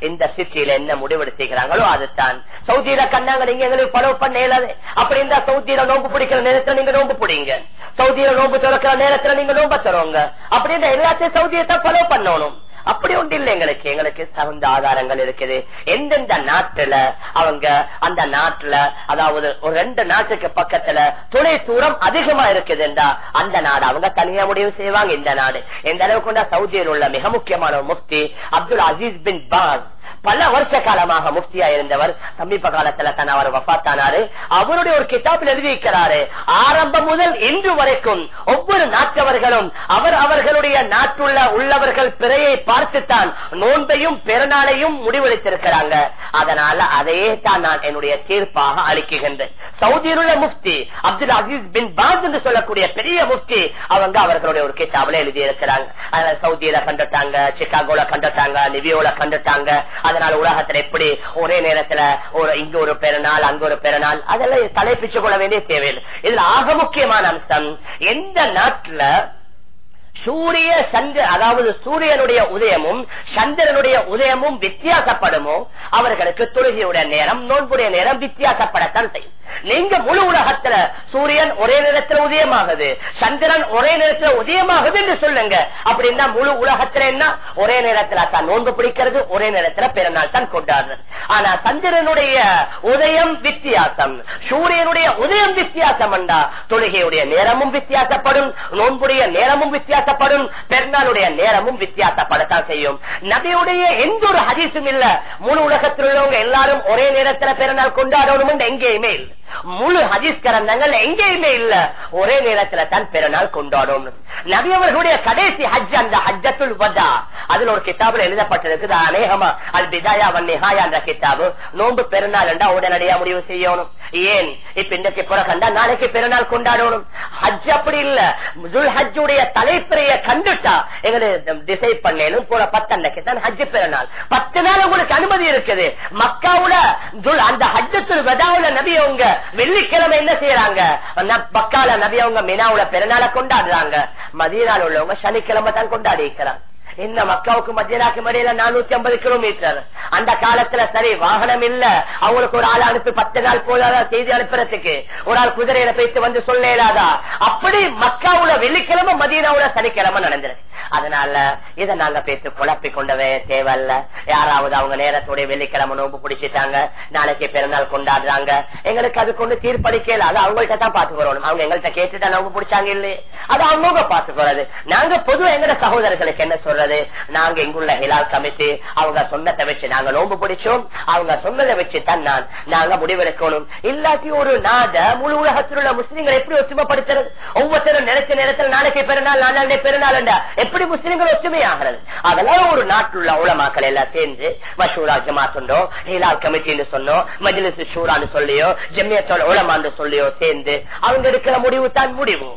Speaker 1: இந்த சிட்டியில என்ன முடிவெடுத்துகிறாங்களோ அதுதான். சவுதியில கண்ணாங்க நீங்க எங்களுக்கு ஃபாலோ பண்ண இயலாது. அப்படி இருந்தா சவுதியில நோம்பு பிடிக்கிற நேரத்துல நீங்க நோம்பு பிடிங்க. சவுதியில நோம்பு திறக்கிற நேரத்துல நீங்க நோம்ப தருவாங்க அப்படி எல்லாத்தையும் சவுதியை தான் ஃபாலோ பண்ணணும். அப்படி ஒன்று இல்லை எங்களுக்கு. எங்களுக்கு தகுந்த ஆதாரங்கள் இருக்குது. எந்தெந்த நாட்டுல அவங்க அந்த நாட்டுல அதாவது ஒரு ரெண்டு நாட்டுக்கு பக்கத்துல துணை தூரம் அதிகமா இருக்குதுண்டா அந்த நாடு அவங்க தனியா முடிவு செய்வாங்க. இந்த நாடு. எந்த அளவுக்கு சவுதியில் உள்ள மிக முக்கியமான முஃப்தி அப்துல் அசீஸ் பின் பாஸ். பல வருஷ காலமாக முஃப்தியா இருந்தவர் சமீப காலத்துல தான் அவர் வப்பாத்தானாரு அவருடைய ஒரு கிதாபில் எழுதியிருக்கிறாரு ஆரம்பம் முதல் இன்று வரைக்கும் ஒவ்வொரு நாட்டவர்களும் அவர் அவர்களுடைய நாட்டுள்ள உள்ளவர்கள் பிறையை பார்த்துத்தான் நோன்பையும் பெருநாளையும் முடிவெடுத்திருக்கிறாங்க. அதனால அதையே தான் நான் என்னுடைய தீர்ப்பாக அளிக்குகின்றேன். சவுதியில் உள்ள முஃப்தி அப்துல் அசீஸ் பின் பாஸ் என்று சொல்லக்கூடிய பெரிய முஃப்தி அவங்க அவர்களுடைய ஒரு கிதாபில் எழுதி இருக்கிறாங்க அதனால சவுதியில கண்டுட்டாங்க சிகாகோல கண்டுட்டாங்க லிவியோல கண்டுட்டாங்க அதனால உலகத்துல எப்படி ஒரே நேரத்துல ஒரு இங்க ஒரு பெருநாள் அங்க ஒரு பெருநாள் அதெல்லாம் தலைப்பிச்சு கொள்ள வேண்டிய தேவையில்லை. இதுல ஆக முக்கியமான அம்சம் எந்த நாட்டுல சூரிய சந்திர அதாவது சூரியனுடைய உதயமும் சந்திரனுடைய உதயமும் வித்தியாசப்படுமோ அவர்களுக்கு தொழுகையுடைய நேரம் நோன்புடைய நேரம் வித்தியாசப்படத்தான் செய்யும். நீங்க முழு உலகத்துல சூரியன் ஒரே நேரத்தில் உதயமாகுது சந்திரன் ஒரே நேரத்தில் உதயமாகுது என்று சொல்லுங்க. அப்படின்னா முழு உலகத்துல என்ன? ஒரே நேரத்துல தான் நோன்பு பிடிக்கிறது ஒரே நேரத்துல பிறநாள் தான் கொண்டாடுறது. ஆனா சந்திரனுடைய உதயம் வித்தியாசம் சூரியனுடைய உதயம் வித்தியாசம் என்றா தொழுகையுடைய நேரமும் வித்தியாசப்படும் நோன்புடைய நேரமும் வித்தியாசம் வித்தியாசப்படும். பெருநாளுடைய நேரமும் வித்தியாசப்படத்தான் செய்யும். நபியுடைய எந்த ஒரு ஹதீஸும் இல்ல. முழு உலகத்தில் உள்ளவங்க எல்லாரும் ஒரே நேரத்தில் பெருநாள் கொண்டாடணும் எங்கேயுமே இல்லை. முழு ஹதீஸ் கரந்தங்கள் எங்கேயுமே இல்ல. ஒரே நேரத்துல தான் பிறநாள் கொண்டாடும் நபி அவர்களுடைய கடைசி ஹஜ் அந்த ஹஜ்ஜத்துல் வதா. அதுல ஒரு கிதாபுல எழுதப்பட்டிருக்குது அநேகமா அல் பிதாயா வன் நிஹாயா என்ற கிதாபு. நோன்பு பெருநாள் என்றா உடனடியா முடிவு செய்யணும். ஏன்? இப்ப இன்றைக்கு புறக்கண்டா நாளைக்கு பெருநாள் கொண்டாடணும். ஹஜ் அப்படி இல்ல. துல் ஹஜ்ஜுடைய தலைப்பிறைய கண்டுட்டா எங்களுக்கு டிசைட் பண்ணேனும் போல பத்து அன்னைக்கு தான் ஹஜ் பெருநாள் பத்து நாள் உங்களுக்கு அனுமதி இருக்குது. மக்காவுல அந்த ஹஜ்ஜத்துல் வதாவுல நபி அவங்க வெள்ளிக்கிழமை என்ன செய்யறாங்க? பக்கால நபி அவங்க மினாவுல பெருநாளை கொண்டாடுறாங்க. மதியநாள் உள்ளவங்க சனிக்கிழமை தான் கொண்டாடி இருக்கிறாங்க இந்த மக்காவுக்கு மத்தியனாக்கு இடையில நானூத்தி ஐம்பது கிலோமீட்டர். அந்த காலத்துல சரி வாகனம் இல்ல. அவங்களுக்கு ஒரு ஆள் அனுப்பி பத்து நாள் போதாதா செய்தி அனுப்புறதுக்கு. ஒரு ஆள் குதிரையில போயிட்டு வந்து சொல்ல இயலாதா அப்படி மக்காவுல வெள்ளிக்கிழமை மதியனாவுல சனிக்கிழமை நடந்துருக்கு அதனால இதை நாங்க பேசி குழப்பி கொண்டவே தேவையில்ல. யாராவது அவங்க நேரத்தோட வெள்ளிக்கிழமை நோம்பு பிடிச்சிட்டாங்க நாளைக்கு பிறநாள் கொண்டாடுறாங்க. எங்களுக்கு அது கொண்டு தீர்ப்பளிக்கல. அது அவங்கள்ட்ட தான் பாத்துக்கிறோம் அவங்க எங்கள்கிட்ட கேட்டுட்டா நோம்பு பிடிச்சாங்க இல்லையே. அது அவங்க பாத்துக்கிறது. நாங்க பொதுவாக எங்க சகோதரர்களுக்கு என்ன சொல்றது? நாங்க இங்குள்ள ஹிலால் கமிட்டி அவங்க சொன்னதை வச்சு நாங்க நோம்பு பிடிச்சோம். அவங்க சொன்னதை வச்சு தான் நான் நாங்க முடிவெடுக்கணும். இல்லாட்டி ஒரு நாட முழு உலகத்தில் உள்ள முஸ்லீம்களை எப்படி ஒற்றுமைப்படுத்துறது? ஒவ்வொருத்தரும் நினைச்ச நேரத்தில் நாளைக்கு பெருநாள் நாளாண்டே பெருநாள் எப்படி முஸ்லீம்கள் ஒற்றுமையாகிறது? அதெல்லாம் ஒரு நாட்டுள்ள உலமாக்கள் எல்லாம் சேர்ந்து மஷூரா ஜமாத்துண்டோ ஹிலால் கமிட்டின்னு சொன்னோம் மஜ்லிஸ் ஷூரான்னு சொல்லியோ ஜம்மியத்தோட உலமான்னு சொல்லியோ சேர்ந்து அவங்க எடுக்கிற முடிவு தான் முடிவு.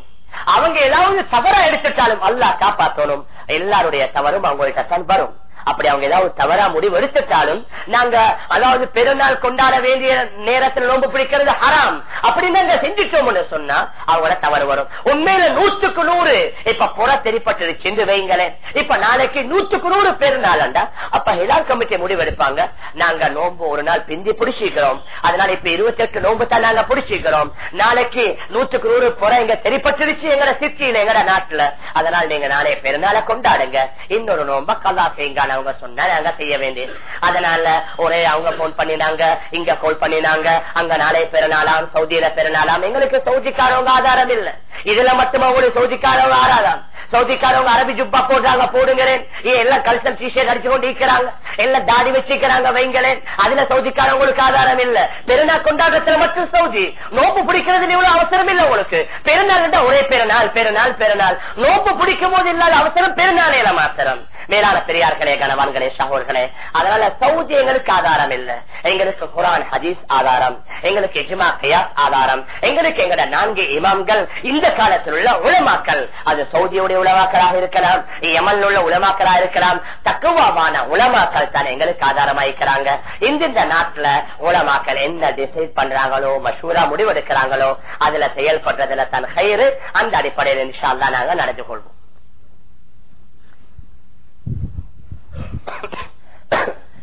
Speaker 1: அவங்க ஏதாவது தவறா எடுத்துட்டாலும் அல்லா காப்பாற்றணும் எல்லாருடைய தவறும் அவங்கள்ட்ட தான் வரும். அப்படி அவங்க ஏதாவது தவறா முடிவு எடுத்துட்டாலும் நாங்க அதாவது பெருநாள் கொண்டாட வேண்டிய நேரத்தில் நோம்பு பிடிக்கிறது ஹராம். அப்படின்னு நாங்க செஞ்சுட்டோம்னு சொன்னா அவங்கள தவறு வரும். உண்மையில நூற்றுக்கு நூறு. இப்ப புற தெரிப்பட்டு வைங்களேன் இப்ப நாளைக்கு நூற்றுக்கு நூறு பெருநாள்டா அப்ப ஹிலால் கமிட்டி முடிவெடுப்பாங்க. நாங்க நோம்பு ஒரு நாள் பிந்தி பிடிச்சிக்கிறோம். அதனால இப்ப இருபத்தி எட்டு நோம்பு தான் நாங்க பிடிச்சிக்கிறோம். நாளைக்கு நூற்றுக்கு நூறு புற எங்க தெரிப்பட்டுருச்சு எங்கட சிட்டியில எங்கட நாட்டுல. அதனால நீங்க நாளைய பெருநாளை கொண்டாடுங்க. இன்னொரு நோம்ப கல்லா செய்யுங்க அவங்க சொன்னாங்க செய்ய வேண்டியது. அதனால ஒரே அவங்க போன் பண்ணினாங்க இங்க கால் பண்ணினாங்க அங்க நாளை பெருநாளாம் சவுதியில பெருநாளாம் எங்களுக்கு சவுதிக்காரவங்க ஆதாரம் இல்ல. இதுல மட்டும் ஒரு சவுதிக்காரவங்க ஆறாதான் சவுதிக்காரவங்க அரபி ஜுப்பா போடுறாங்க போடுங்களேன். எல்லாம் கல்சல் டிஷர்ட் அடிச்சு கொண்டு இருக்கிறாங்க. எல்லாம் தாடி வச்சுக்கிறாங்க வைங்களேன். அதுல சவுதிக்காரவங்களுக்கு ஆதாரம் இல்ல. பெருநாள் கொண்டாட்டத்துல மட்டும் சவுதி. நோப்பு பிடிக்கிறது இவ்வளவு அவசரம் இல்ல உங்களுக்கு. பெருநாள் ஒரே பெருநாள் பெருநாள் பெருநாள். நோப்பு பிடிக்கும் போது இல்லாத அவசரம் பெருநாளையில மாத்திரம். மேலான பெரியார்களே கணவான்களே சகோர்களே அதனால சவுதி எங்களுக்கு ஆதாரம் இல்ல. எங்களுக்கு குரான் ஹதீஸ் ஆதாரம். எங்களுக்கு எஜ்மா கயாஸ் ஆதாரம். எங்களுக்கு எங்கட நான்கு இமாம்கள் இந்த காலத்தில் உள்ள உலமாக்கள். அது சவுதியுடைய உலமாக்களாக இருக்கலாம் யமன் உள்ள உலமாக்களாக இருக்கலாம். தக்குவாவான உலமாக்கள் தான் எங்களுக்கு ஆதாரமாயிருக்கிறாங்க இந்த நாட்டுல உலமாக்கள் என்ன டிசைட் பண்றாங்களோ மஷூரா முடிவெடுக்கிறாங்களோ அதுல செயல்படுறதுல தன் கயிறு. அந்த அடிப்படையில் இன்ஷா நாங்க நடந்து கொள்வோம்.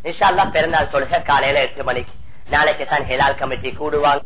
Speaker 1: இன்ஷா அல்லா பெருநாள் சொல்லுங்க காலையில எட்டு மணிக்கு. நாளைக்கு தான் ஹெலால் கமிட்டி கூடுவாங்க.